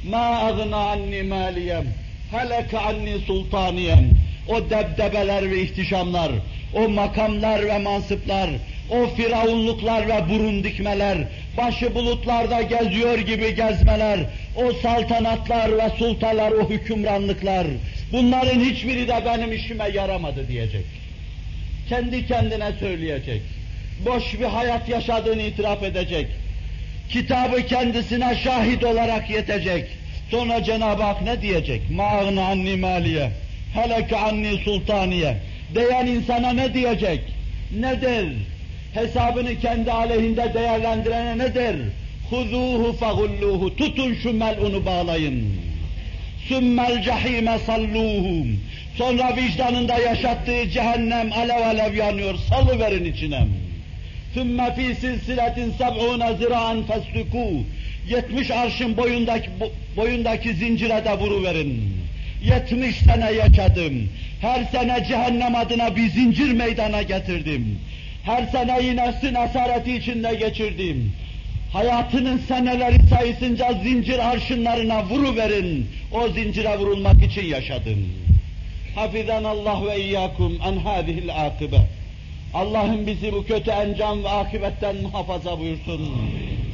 Ma agna anni maliyem, haleke anni sultaniyem. O debdebeler ve ihtişamlar, o makamlar ve mansıplar, o firavunluklar ve burun dikmeler, başı bulutlarda geziyor gibi gezmeler, o saltanatlar ve sultalar, o hükümranlıklar, bunların hiçbiri de benim işime yaramadı diyecek kendi kendine söyleyecek. Boş bir hayat yaşadığını itiraf edecek. Kitabı kendisine şahit olarak yetecek. Sonra Cenab-ı Hak ne diyecek? Ma'agna anni maliye, heleke anni sultaniye. Diyen insana ne diyecek? Ne der? Hesabını kendi aleyhinde değerlendirene ne der? Huzuhu fagulluhu. Tutun şu mel'unu bağlayın. Sümmel cehime salluhu. Sonra vicdanında yaşattığı cehennem alev alev yanıyor. Salıverin içine. Sümme fi silsiletin seb'une zira'an fesluku. 70 arşın boyundaki, boyundaki zincire de vuruverin. Yetmiş sene yaşadım. Her sene cehennem adına bir zincir meydana getirdim. Her seneyi nefsin esareti içinde geçirdim. Hayatının seneleri sayısınca zincir arşınlarına vuruverin. O zincire vurulmak için yaşadım. Hafizan Allah ve iyyakum en hadihil akibe. Allah'ım bizi bu kötü encam ve akibetten muhafaza buyursun.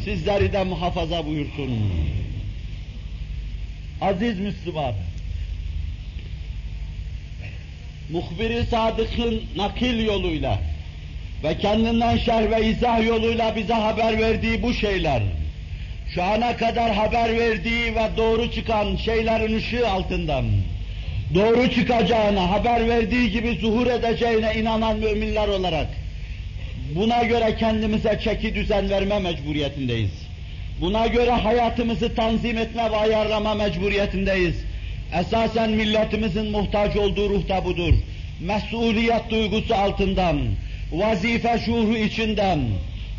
Sizleri de muhafaza buyursun. Aziz Müslüman, muhbiri sadıkın nakil yoluyla ve kendinden şerh ve izah yoluyla bize haber verdiği bu şeyler, şu ana kadar haber verdiği ve doğru çıkan şeylerin ışığı altından, doğru çıkacağına, haber verdiği gibi zuhur edeceğine inanan müminler olarak buna göre kendimize çeki düzen verme mecburiyetindeyiz. Buna göre hayatımızı tanzim etme ve ayarlama mecburiyetindeyiz. Esasen milletimizin muhtaç olduğu ruh da budur. Mesuliyet duygusu altından, vazife şuuru içinden,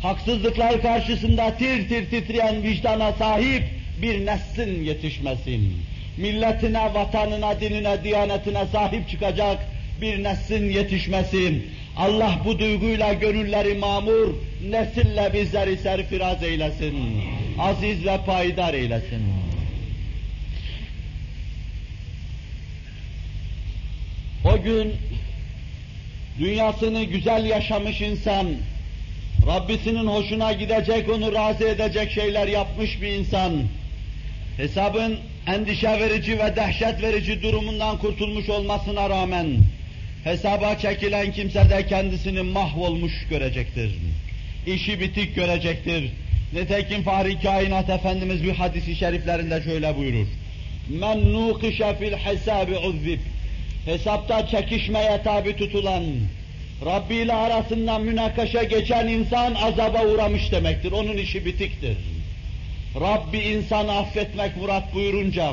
haksızlıklar karşısında tir tir titreyen vicdana sahip bir neslin yetişmesin. Milletine, vatanına, dinine, diyanetine sahip çıkacak bir neslin yetişmesin. Allah bu duyguyla gönülleri mamur, nesille bizleri serfiraz eylesin. Aziz ve payidar eylesin. O gün dünyasını güzel yaşamış insan, Rabbisinin hoşuna gidecek, onu razı edecek şeyler yapmış bir insan, hesabın endişe verici ve dehşet verici durumundan kurtulmuş olmasına rağmen, hesaba çekilen kimse de kendisini mahvolmuş görecektir. İşi bitik görecektir. Nitekim Fahri Kainat Efendimiz bir hadisi şeriflerinde şöyle buyurur. Men nukişe fil hesabi uzzib. Hesapta çekişmeye tabi tutulan, Rabbi ile arasında münakaşa geçen insan azaba uğramış demektir. Onun işi bitiktir. Rabbi insanı affetmek murat buyurunca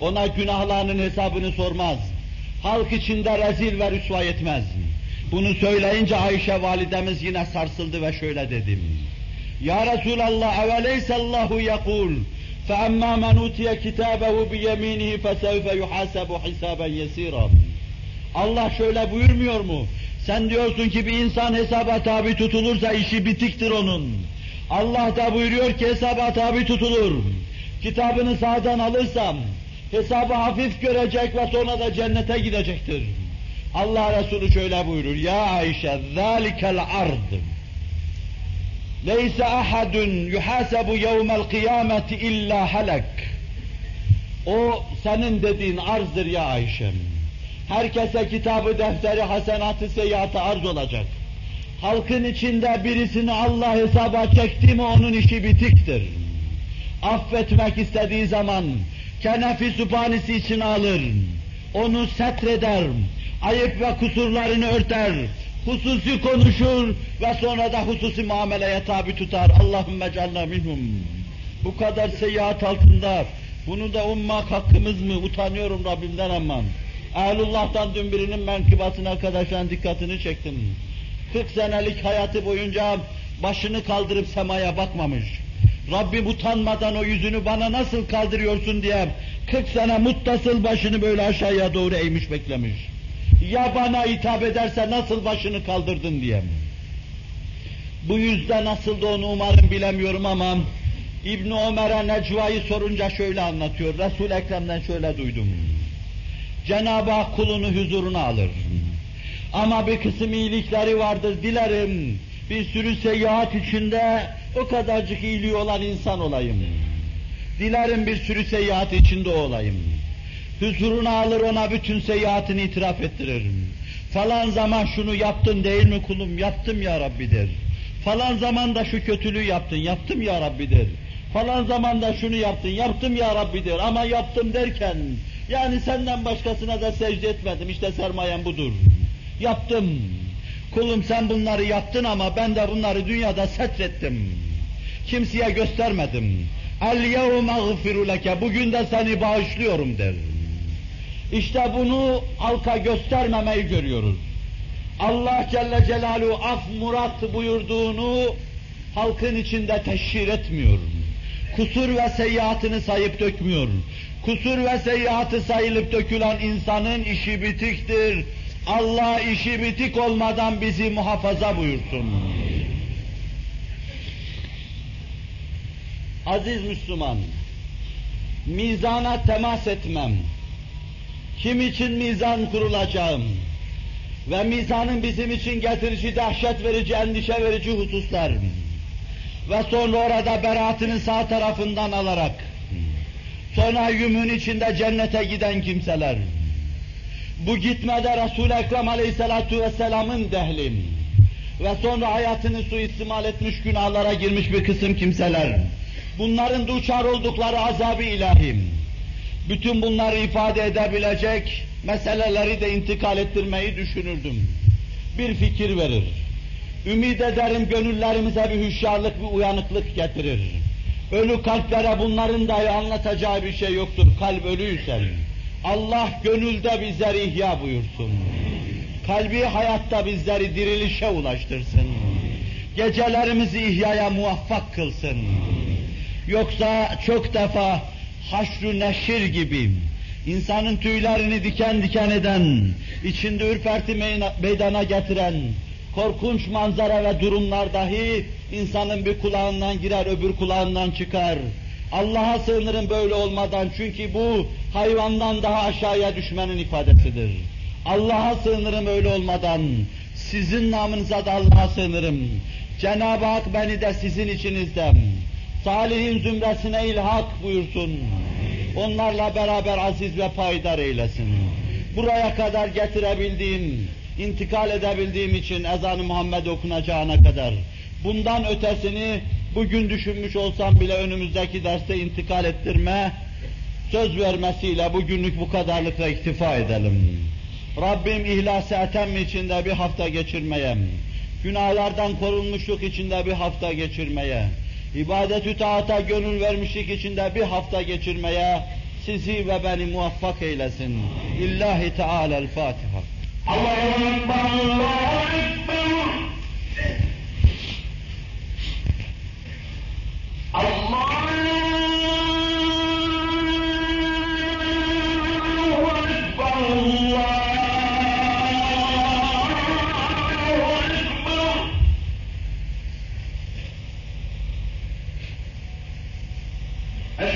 ona günahlarının hesabını sormaz. Halk içinde rezil ve rüsva etmez. Bunu söyleyince Ayşe validemiz yine sarsıldı ve şöyle dedim. Ya Resulallah eveleyse Allahu yekul فَأَمَّا مَنْ اُوْتِيَ كِتَابَهُ بِيَم۪ينِهِ فَسَوْفَ يُحَاسَبُ حِسَابًا يَس۪يرًا Allah şöyle buyurmuyor mu? Sen diyorsun ki bir insan hesaba tabi tutulursa işi bitiktir onun. Allah da buyuruyor ki hesaba tabi tutulur. Kitabını sağdan alırsam hesabı hafif görecek ve sonra da cennete gidecektir. Allah Resulü şöyle buyurur. Ya Ayşe, ذَٰلِكَ الْعَرْضِ لَيْسَ أَحَدٌ يُحَاسَبُ يَوْمَ الْقِيَامَةِ اِلَّا هَلَكٍ O senin dediğin arzdır ya Ayşem. Herkese kitabı, defteri, hasenatı, seyyiatı arz olacak. Halkın içinde birisini Allah hesaba çekti mi onun işi bitiktir. Affetmek istediği zaman kenefi süphanesi için alır. Onu setreder. Ayıp ve kusurlarını örter. Hususi konuşur ve sonra da hususi muameleye tabi tutar. Allahümme canna minhum. Bu kadar seyyiat altında bunu da ummak hakkımız mı? Utanıyorum Rabbimden aman. Ehlullah'tan dün birinin menkıbatına arkadaşların dikkatini çektim. 40 senelik hayatı boyunca başını kaldırıp semaya bakmamış. Rabbim utanmadan o yüzünü bana nasıl kaldırıyorsun diye 40 sene muttasıl başını böyle aşağıya doğru eğmiş beklemiş. Ya bana hitap ederse nasıl başını kaldırdın diye. Bu yüzden nasıl da onu umarım bilemiyorum ama İbn Ömer'e Necva'yı sorunca şöyle anlatıyor. Resul Ekrem'den şöyle duydum. Cenab-ı Hak kulunu huzuruna alır. Ama bir kısım iyilikleri vardır dilerim. Bir sürü seyahat içinde o kadarcık iyiliği olan insan olayım. Dilerim bir sürü seyahat içinde olayım. Huzuruna alır ona bütün seyahatini itiraf ettirir. Falan zaman şunu yaptın değil mi kulum? Yaptım ya Rabbi der. Falan zamanda şu kötülüğü yaptın, yaptım ya Rabbi der. Falan zamanda şunu yaptın, yaptım ya Rabbi der. Ama yaptım derken, yani senden başkasına da secde etmedim, işte sermayem budur. Yaptım. Kulum sen bunları yaptın ama ben de bunları dünyada setrettim. Kimseye göstermedim. El yevme gıfiru leke, bugün de seni bağışlıyorum der. İşte bunu halka göstermemeyi görüyoruz. Allah Celle Celaluhu af murat buyurduğunu halkın içinde teşhir etmiyor. Kusur ve seyyiatını sayıp dökmüyor. Kusur ve seyyiatı sayılıp dökülen insanın işi bitiktir. Allah işi bitik olmadan bizi muhafaza buyursun. Aziz Müslüman, mizana temas etmem, kim için mizan kurulacağım? Ve mizanın bizim için getirici dehşet verici, endişe verici hususlar. Ve sonra orada beraatını sağ tarafından alarak sonra yümün içinde cennete giden kimseler. Bu gitmede Resul-i Ekrem Aleyhisselatu Vesselam'ın dehlim ve sonra hayatını suistimal etmiş günahlara girmiş bir kısım kimseler. Bunların duçar oldukları azabı ilahim bütün bunları ifade edebilecek meseleleri de intikal ettirmeyi düşünürdüm. Bir fikir verir. Ümid ederim gönüllerimize bir hüşyarlık, bir uyanıklık getirir. Ölü kalplere bunların dahi anlatacağı bir şey yoktur. Kalp ölüysen. Allah gönülde bizleri ihya buyursun. Kalbi hayatta bizleri dirilişe ulaştırsın. Gecelerimizi ihyaya muvaffak kılsın. Yoksa çok defa haşru neşir gibi insanın tüylerini diken diken eden, içinde ürperti meydana getiren, korkunç manzara ve durumlar dahi insanın bir kulağından girer, öbür kulağından çıkar. Allah'a sığınırım böyle olmadan çünkü bu hayvandan daha aşağıya düşmenin ifadesidir. Allah'a sığınırım öyle olmadan, sizin namınıza da Allah'a sığınırım. Cenab-ı Hak beni de sizin içinizden, salihin zümresine ilhak buyursun. Onlarla beraber aziz ve payidar eylesin. Buraya kadar getirebildiğim, intikal edebildiğim için ezan-ı Muhammed okunacağına kadar, bundan ötesini bugün düşünmüş olsam bile önümüzdeki derste intikal ettirme, söz vermesiyle bugünlük bu kadarlıkla iktifa edelim. Rabbim ihlas-ı etem içinde bir hafta geçirmeye, günahlardan korunmuşluk içinde bir hafta geçirmeye, ibadetü taata gönül vermişlik içinde bir hafta geçirmeye sizi ve beni muvaffak eylesin. İllahi Teala el Fatiha. Allahu Ekber,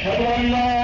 اشهد ان لا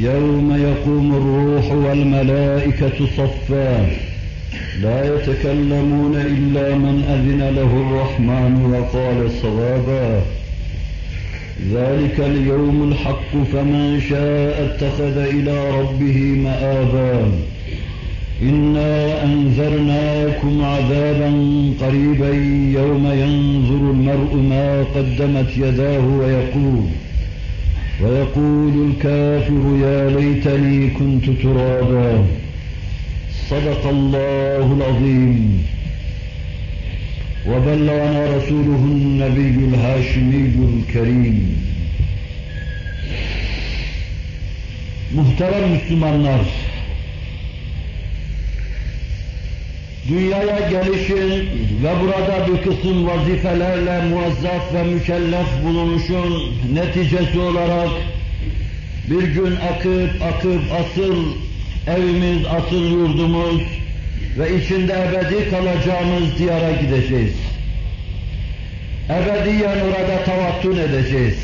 يوم يقوم الروح والملائكة صفا لا يتكلمون إلا من أذن له الرحمن وقال صوابا. ذلك اليوم الحق فمن شاء اتخذ إلى ربه مآبا. إنا أنذرناكم عذابا قريبا يوم ينظر المرء ما قدمت يداه ويقول ويقول الكافر يا ليتني كنت ترابا. صدق الله العظيم. وبلغنا رسوله النبي الهاشمي الكريم. Muhterem Müslümanlar, dünyaya gelişin ve burada bir kısım vazifelerle muazzaf ve mükellef bulunuşun neticesi olarak bir gün akıp akıp asıl evimiz, asıl yurdumuz ve içinde ebedi kalacağımız diyara gideceğiz. Ebediyen orada tavattun edeceğiz.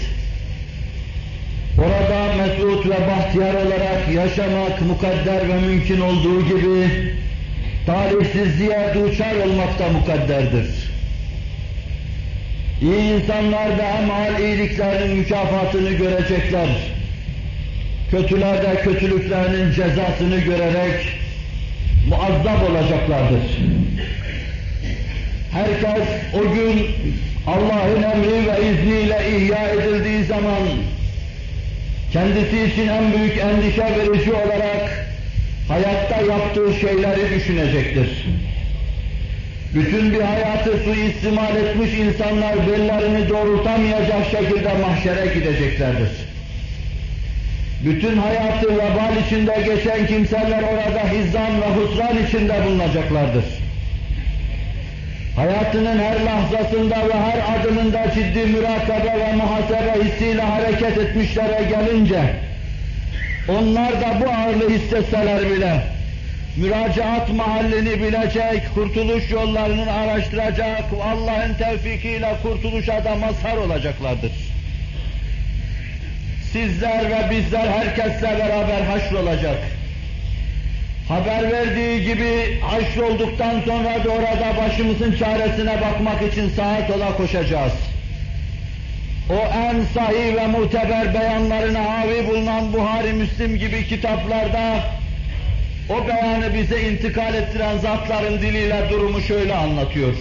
Orada mesut ve bahtiyar olarak yaşamak mukadder ve mümkün olduğu gibi talihsizliğe duçar olmak da mukadderdir. İyi insanlar da hemal iyiliklerinin mükafatını görecekler. Kötüler de kötülüklerinin cezasını görerek muazzab olacaklardır. Herkes o gün Allah'ın emri ve izniyle ihya edildiği zaman kendisi için en büyük endişe verici olarak hayatta yaptığı şeyleri düşünecektir. Bütün bir hayatı suistimal etmiş insanlar bellerini doğrultamayacak şekilde mahşere gideceklerdir. Bütün hayatı vebal içinde geçen kimseler orada hizan ve husran içinde bulunacaklardır. Hayatının her lahzasında ve her adımında ciddi mürakabe ve muhasebe hissiyle hareket etmişlere gelince, onlar da bu ağırlığı hissetseler bile, müracaat mahallini bilecek, kurtuluş yollarını araştıracak, Allah'ın tevfikiyle kurtuluşa da mazhar olacaklardır. Sizler ve bizler herkesle beraber haşrolacak. Haber verdiği gibi haşrolduktan sonra da orada başımızın çaresine bakmak için sağa sola koşacağız. O en sahih ve muteber beyanlarına havi bulunan Buhari, Müslim gibi kitaplarda o beyanı bize intikal ettiren zatların diliyle durumu şöyle anlatıyor.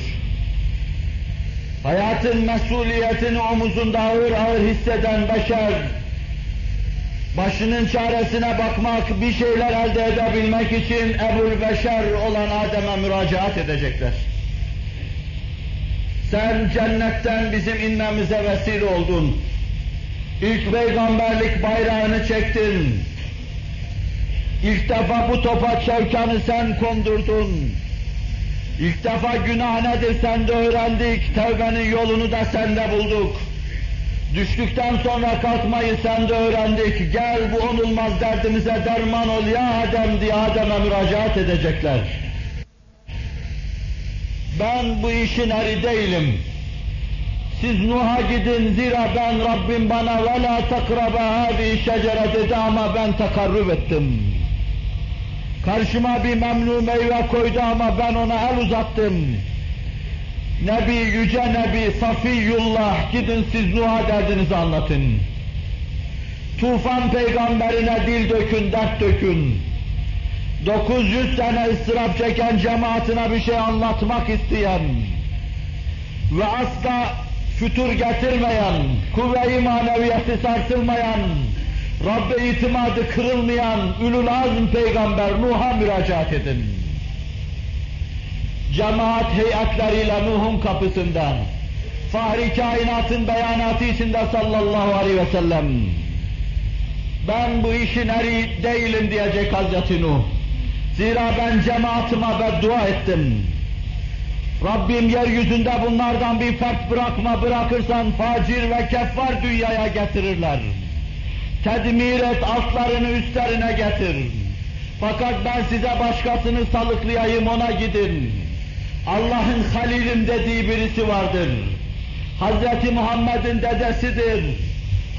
Hayatın mesuliyetini omuzunda ağır ağır hisseden beşer, başının çaresine bakmak, bir şeyler elde edebilmek için Ebul Beşer olan Adem'e müracaat edecekler. Sen cennetten bizim inmemize vesile oldun. İlk peygamberlik bayrağını çektin. İlk defa bu topa çevkanı sen kondurdun. İlk defa günah nedir sen de öğrendik, tevbenin yolunu da sende bulduk. Düştükten sonra kalkmayı sen de öğrendik. Gel bu onulmaz derdimize derman ol ya Adem diye Adem'e müracaat edecekler. Ben bu işin eri değilim. Siz Nuh'a gidin zira ben Rabbim bana ve la takraba hadi şecere dedi ama ben takarrub ettim. Karşıma bir memnu meyve koydu ama ben ona el uzattım. Nebi, yüce Nebi, Safiyullah, gidin siz Nuh'a derdinizi anlatın. Tufan peygamberine dil dökün, dert dökün. 900 sene ıstırap çeken cemaatine bir şey anlatmak isteyen ve asla fütur getirmeyen, kuvve-i maneviyeti sarsılmayan, Rabbe itimadı kırılmayan Ülül Azm peygamber Nuh'a müracaat edin. Cemaat heyetleriyle Nuh'un kapısından, Fahri kainatın beyanatı içinde sallallahu aleyhi ve sellem, ben bu işin eri değilim diyecek Hazreti Nuh. Zira ben cemaatime beddua ettim. Rabbim yeryüzünde bunlardan bir fert bırakma bırakırsan facir ve keffar dünyaya getirirler. Tedmir et altlarını üstlerine getir. Fakat ben size başkasını salıklayayım ona gidin. Allah'ın halilim dediği birisi vardır. Hazreti Muhammed'in dedesidir.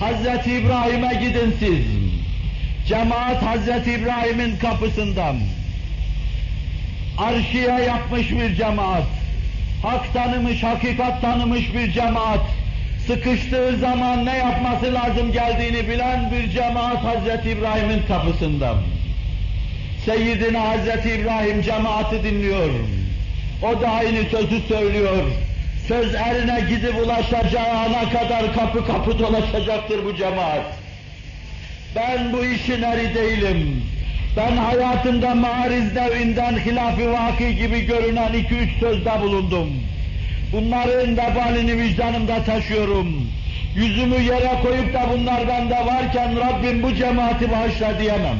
Hazreti İbrahim'e gidin siz. Cemaat Hazreti İbrahim'in kapısından. Arşiye yapmış bir cemaat. Hak tanımış, hakikat tanımış bir cemaat. Sıkıştığı zaman ne yapması lazım geldiğini bilen bir cemaat Hazreti İbrahim'in kapısından. Seyyidina Hazreti İbrahim cemaati dinliyor. O da aynı sözü söylüyor. Söz eline gidip ulaşacağı ana kadar kapı kapı dolaşacaktır bu cemaat. Ben bu işin eri değilim. Ben hayatımda mariz devinden hilaf-ı vaki gibi görünen iki üç sözde bulundum. Bunların vebalini vicdanımda taşıyorum. Yüzümü yere koyup da bunlar bende varken Rabbim bu cemaati bağışla diyemem.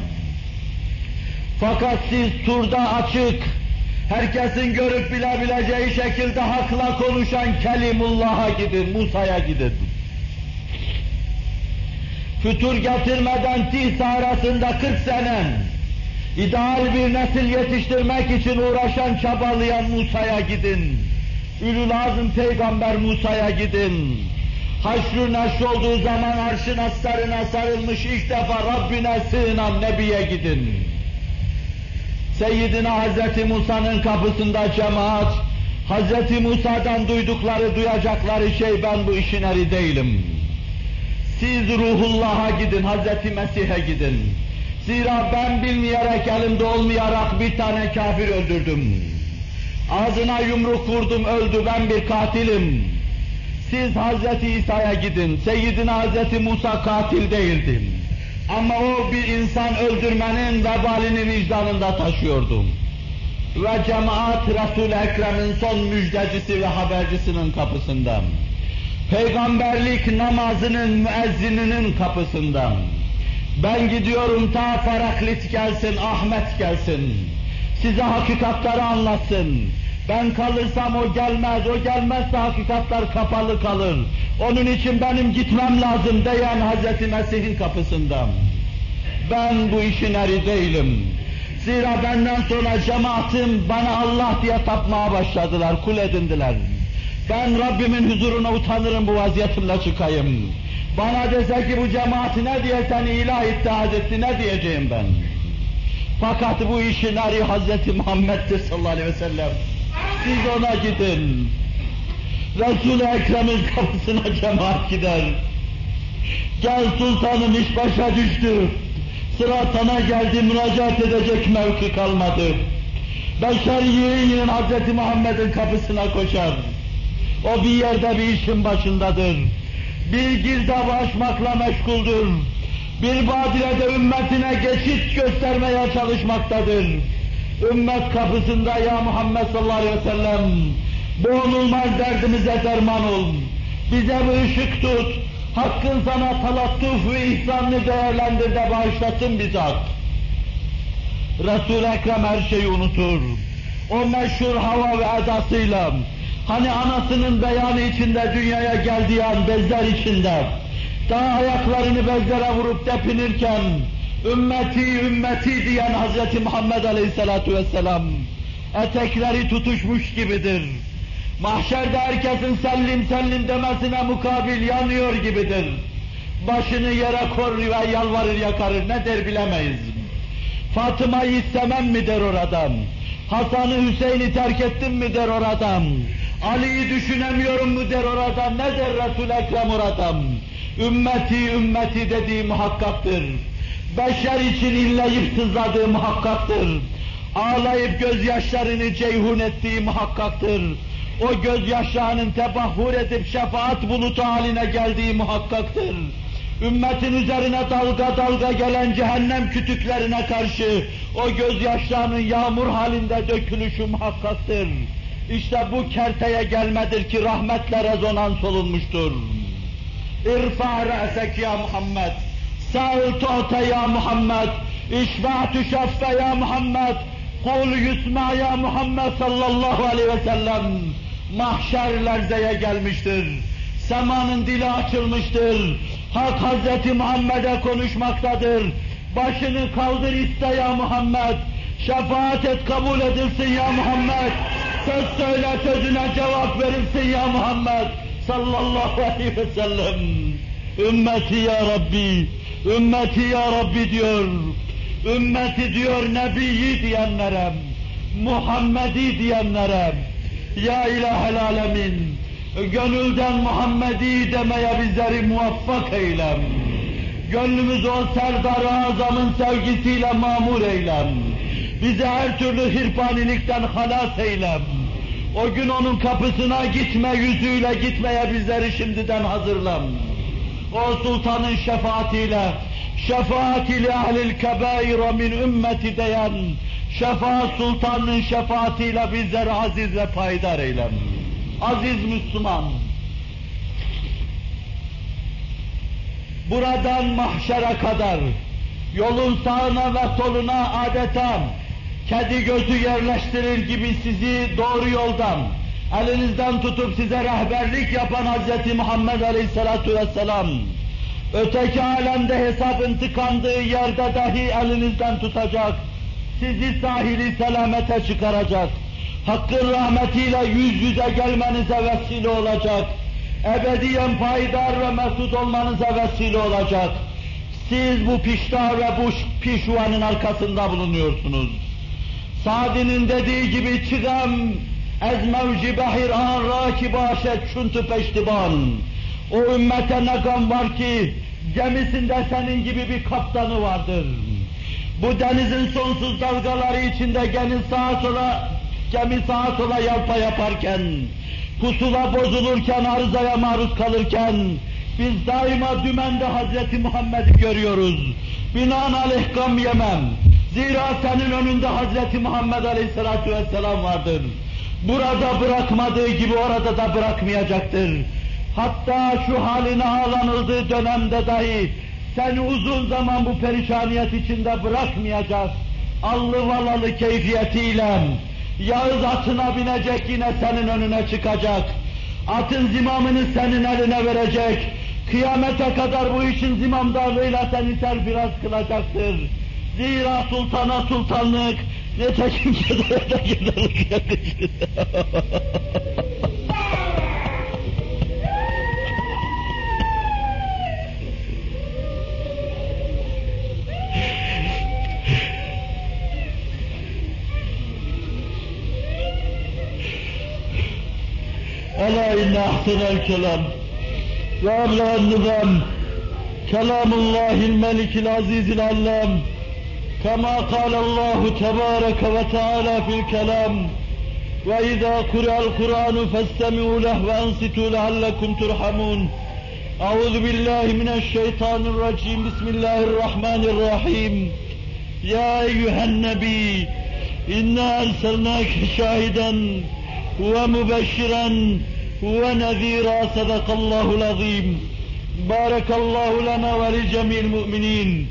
Fakat siz turda açık, herkesin görüp bilebileceği şekilde hakla konuşan Kelimullah'a gidin, Musa'ya gidin. Fütur getirmeden tih arasında 40 sene ideal bir nesil yetiştirmek için uğraşan, çabalayan Musa'ya gidin. Ülül Azm Peygamber Musa'ya gidin. Haşrü neşr olduğu zaman arşın astarına sarılmış ilk defa Rabbine sığınan Nebi'ye gidin. Seyyidina Hazreti Musa'nın kapısında cemaat, Hazreti Musa'dan duydukları, duyacakları şey ben bu işin eri değilim. Siz ruhullah'a gidin, Hazreti Mesih'e gidin. Zira ben bilmeyerek, elimde olmayarak bir tane kafir öldürdüm. Ağzına yumruk vurdum, öldü, ben bir katilim. Siz Hazreti İsa'ya gidin, Seyyidina Hazreti Musa katil değildi. Ama o bir insan öldürmenin vebalini vicdanında taşıyordu. Ve cemaat Resul-i Ekrem'in son müjdecisi ve habercisinin kapısından. Peygamberlik namazının müezzininin kapısından. Ben gidiyorum ta Faraklit gelsin, Ahmet gelsin. Size hakikatları anlatsın. Ben kalırsam o gelmez, o gelmezse hakikatler kapalı kalır. Onun için benim gitmem lazım diyen Hz. Mesih'in kapısından. Ben bu işin eri değilim. Zira benden sonra cemaatim bana Allah diye tapmaya başladılar, kul edindiler. Ben Rabbimin huzuruna utanırım bu vaziyetimle çıkayım. Bana dese ki bu cemaati ne diye ilah ittihad etti, ne diyeceğim ben? Fakat bu işin eri Hazreti Muhammed'dir sallallahu aleyhi ve sellem. Siz ona gidin. Resul-i Ekrem'in kapısına cemaat gider. Gel sultanım iş başa düştü. Sıra sana geldi müracaat edecek mevki kalmadı. Beşeriyenin Hz. Muhammed'in kapısına koşar. O bir yerde bir işin başındadır. Bir girdabı açmakla meşguldür. Bir badilede ümmetine geçit göstermeye çalışmaktadır. Ümmet kapısında ya Muhammed sallallahu aleyhi ve sellem Boğulmaz derdimize derman ol. Bize bir ışık tut. Hakkın sana talattuf ve ihsanını değerlendir de bağışlasın bizzat. Resul-i Ekrem her şeyi unutur. O meşhur hava ve edasıyla, hani anasının beyanı içinde dünyaya geldiği an bezler içinde, daha ayaklarını bezlere vurup tepinirken, ümmeti ümmeti diyen Hz. Muhammed Aleyhisselatu Vesselam, etekleri tutuşmuş gibidir. Mahşerde herkesin sellim sellim demesine mukabil yanıyor gibidir. Başını yere kor ve yalvarır yakarır, ne der bilemeyiz. Fatıma'yı istemem mi der oradan. Hasan'ı Hüseyin'i terk ettim mi der oradan. Ali'yi düşünemiyorum mu der oradan. Ne der Resul Ekrem oradan? Ümmeti ümmeti dediği muhakkaktır. Beşer için inleyip sızladığı muhakkaktır. Ağlayıp gözyaşlarını ceyhun ettiği muhakkaktır. O gözyaşlarının tebahhur edip şefaat bulutu haline geldiği muhakkaktır ümmetin üzerine dalga dalga gelen cehennem kütüklerine karşı o gözyaşlarının yağmur halinde dökülüşü muhakkaktır. İşte bu kerteye gelmedir ki rahmetle rezonans olunmuştur. İrfa re'sek ya Muhammed, sa'il tu'te ya Muhammed, işba tüşeffe ya Muhammed, kul yusma ya Muhammed sallallahu aleyhi ve sellem. Mahşer lerzeye gelmiştir. Semanın dili açılmıştır. Hak Hazreti Muhammed'e konuşmaktadır. Başını kaldır iste ya Muhammed. Şefaat et kabul edilsin ya Muhammed. Söz söyle sözüne cevap verilsin ya Muhammed. Sallallahu aleyhi ve sellem. Ümmeti ya Rabbi, ümmeti ya Rabbi diyor. Ümmeti diyor Nebiyi diyenlere, Muhammedi diyenlere. Ya ilahel alemin gönülden Muhammedi demeye bizleri muvaffak eylem. Gönlümüzü o Serdar-ı Azam'ın sevgisiyle mamur eylem. Bize her türlü hirpanilikten halas eylem. O gün onun kapısına gitme yüzüyle gitmeye bizleri şimdiden hazırlam. O sultanın şefaatiyle, şefaatiyle ehlil kebaira min ümmeti diyen, şefaat sultanın şefaatiyle bizleri aziz ve payidar eylem. Aziz Müslüman, buradan mahşere kadar yolun sağına ve soluna adeta kedi gözü yerleştirir gibi sizi doğru yoldan, elinizden tutup size rehberlik yapan Hz. Muhammed Aleyhisselatu Vesselam, öteki alemde hesabın tıkandığı yerde dahi elinizden tutacak, sizi sahili selamete çıkaracak, Hakkın rahmetiyle yüz yüze gelmenize vesile olacak. Ebediyen payidar ve mesut olmanıza vesile olacak. Siz bu piştar ve bu pişvanın arkasında bulunuyorsunuz. Sadi'nin dediği gibi çıgam ez mevci bahir an raki başet şuntu peştiban. O ümmete ne gam var ki gemisinde senin gibi bir kaptanı vardır. Bu denizin sonsuz dalgaları içinde geniş sağa sola gemi sağa sola yalpa yaparken, pusula bozulurken, arızaya maruz kalırken, biz daima dümende Hazreti Muhammed'i görüyoruz. Binaenaleyh gam yemem. Zira senin önünde Hazreti Muhammed Aleyhisselatü Vesselam vardır. Burada bırakmadığı gibi orada da bırakmayacaktır. Hatta şu haline ağlanıldığı dönemde dahi seni uzun zaman bu perişaniyet içinde bırakmayacak. Allı valalı keyfiyetiyle, Yağız atına binecek yine senin önüne çıkacak. Atın zimamını senin eline verecek. Kıyamete kadar bu işin zimamdarlığıyla seni serfiraz kılacaktır. Zira sultana sultanlık, netekim kedere de kederlik yakışır. ألا إن أحسن الكلام وأبلغ النظام كلام الله الملك العزيز العلام كما قال الله تبارك وتعالى في الكلام وإذا قرأ القرآن فاستمعوا له وأنصتوا لعلكم ترحمون. أعوذ بالله من الشيطان الرجيم. بسم الله الرحمن الرحيم. يا أيها النبي إنا أرسلناك شاهدا ومبشرا ونذيرا. صدق الله العظيم. بارك الله لنا ولجميع المؤمنين.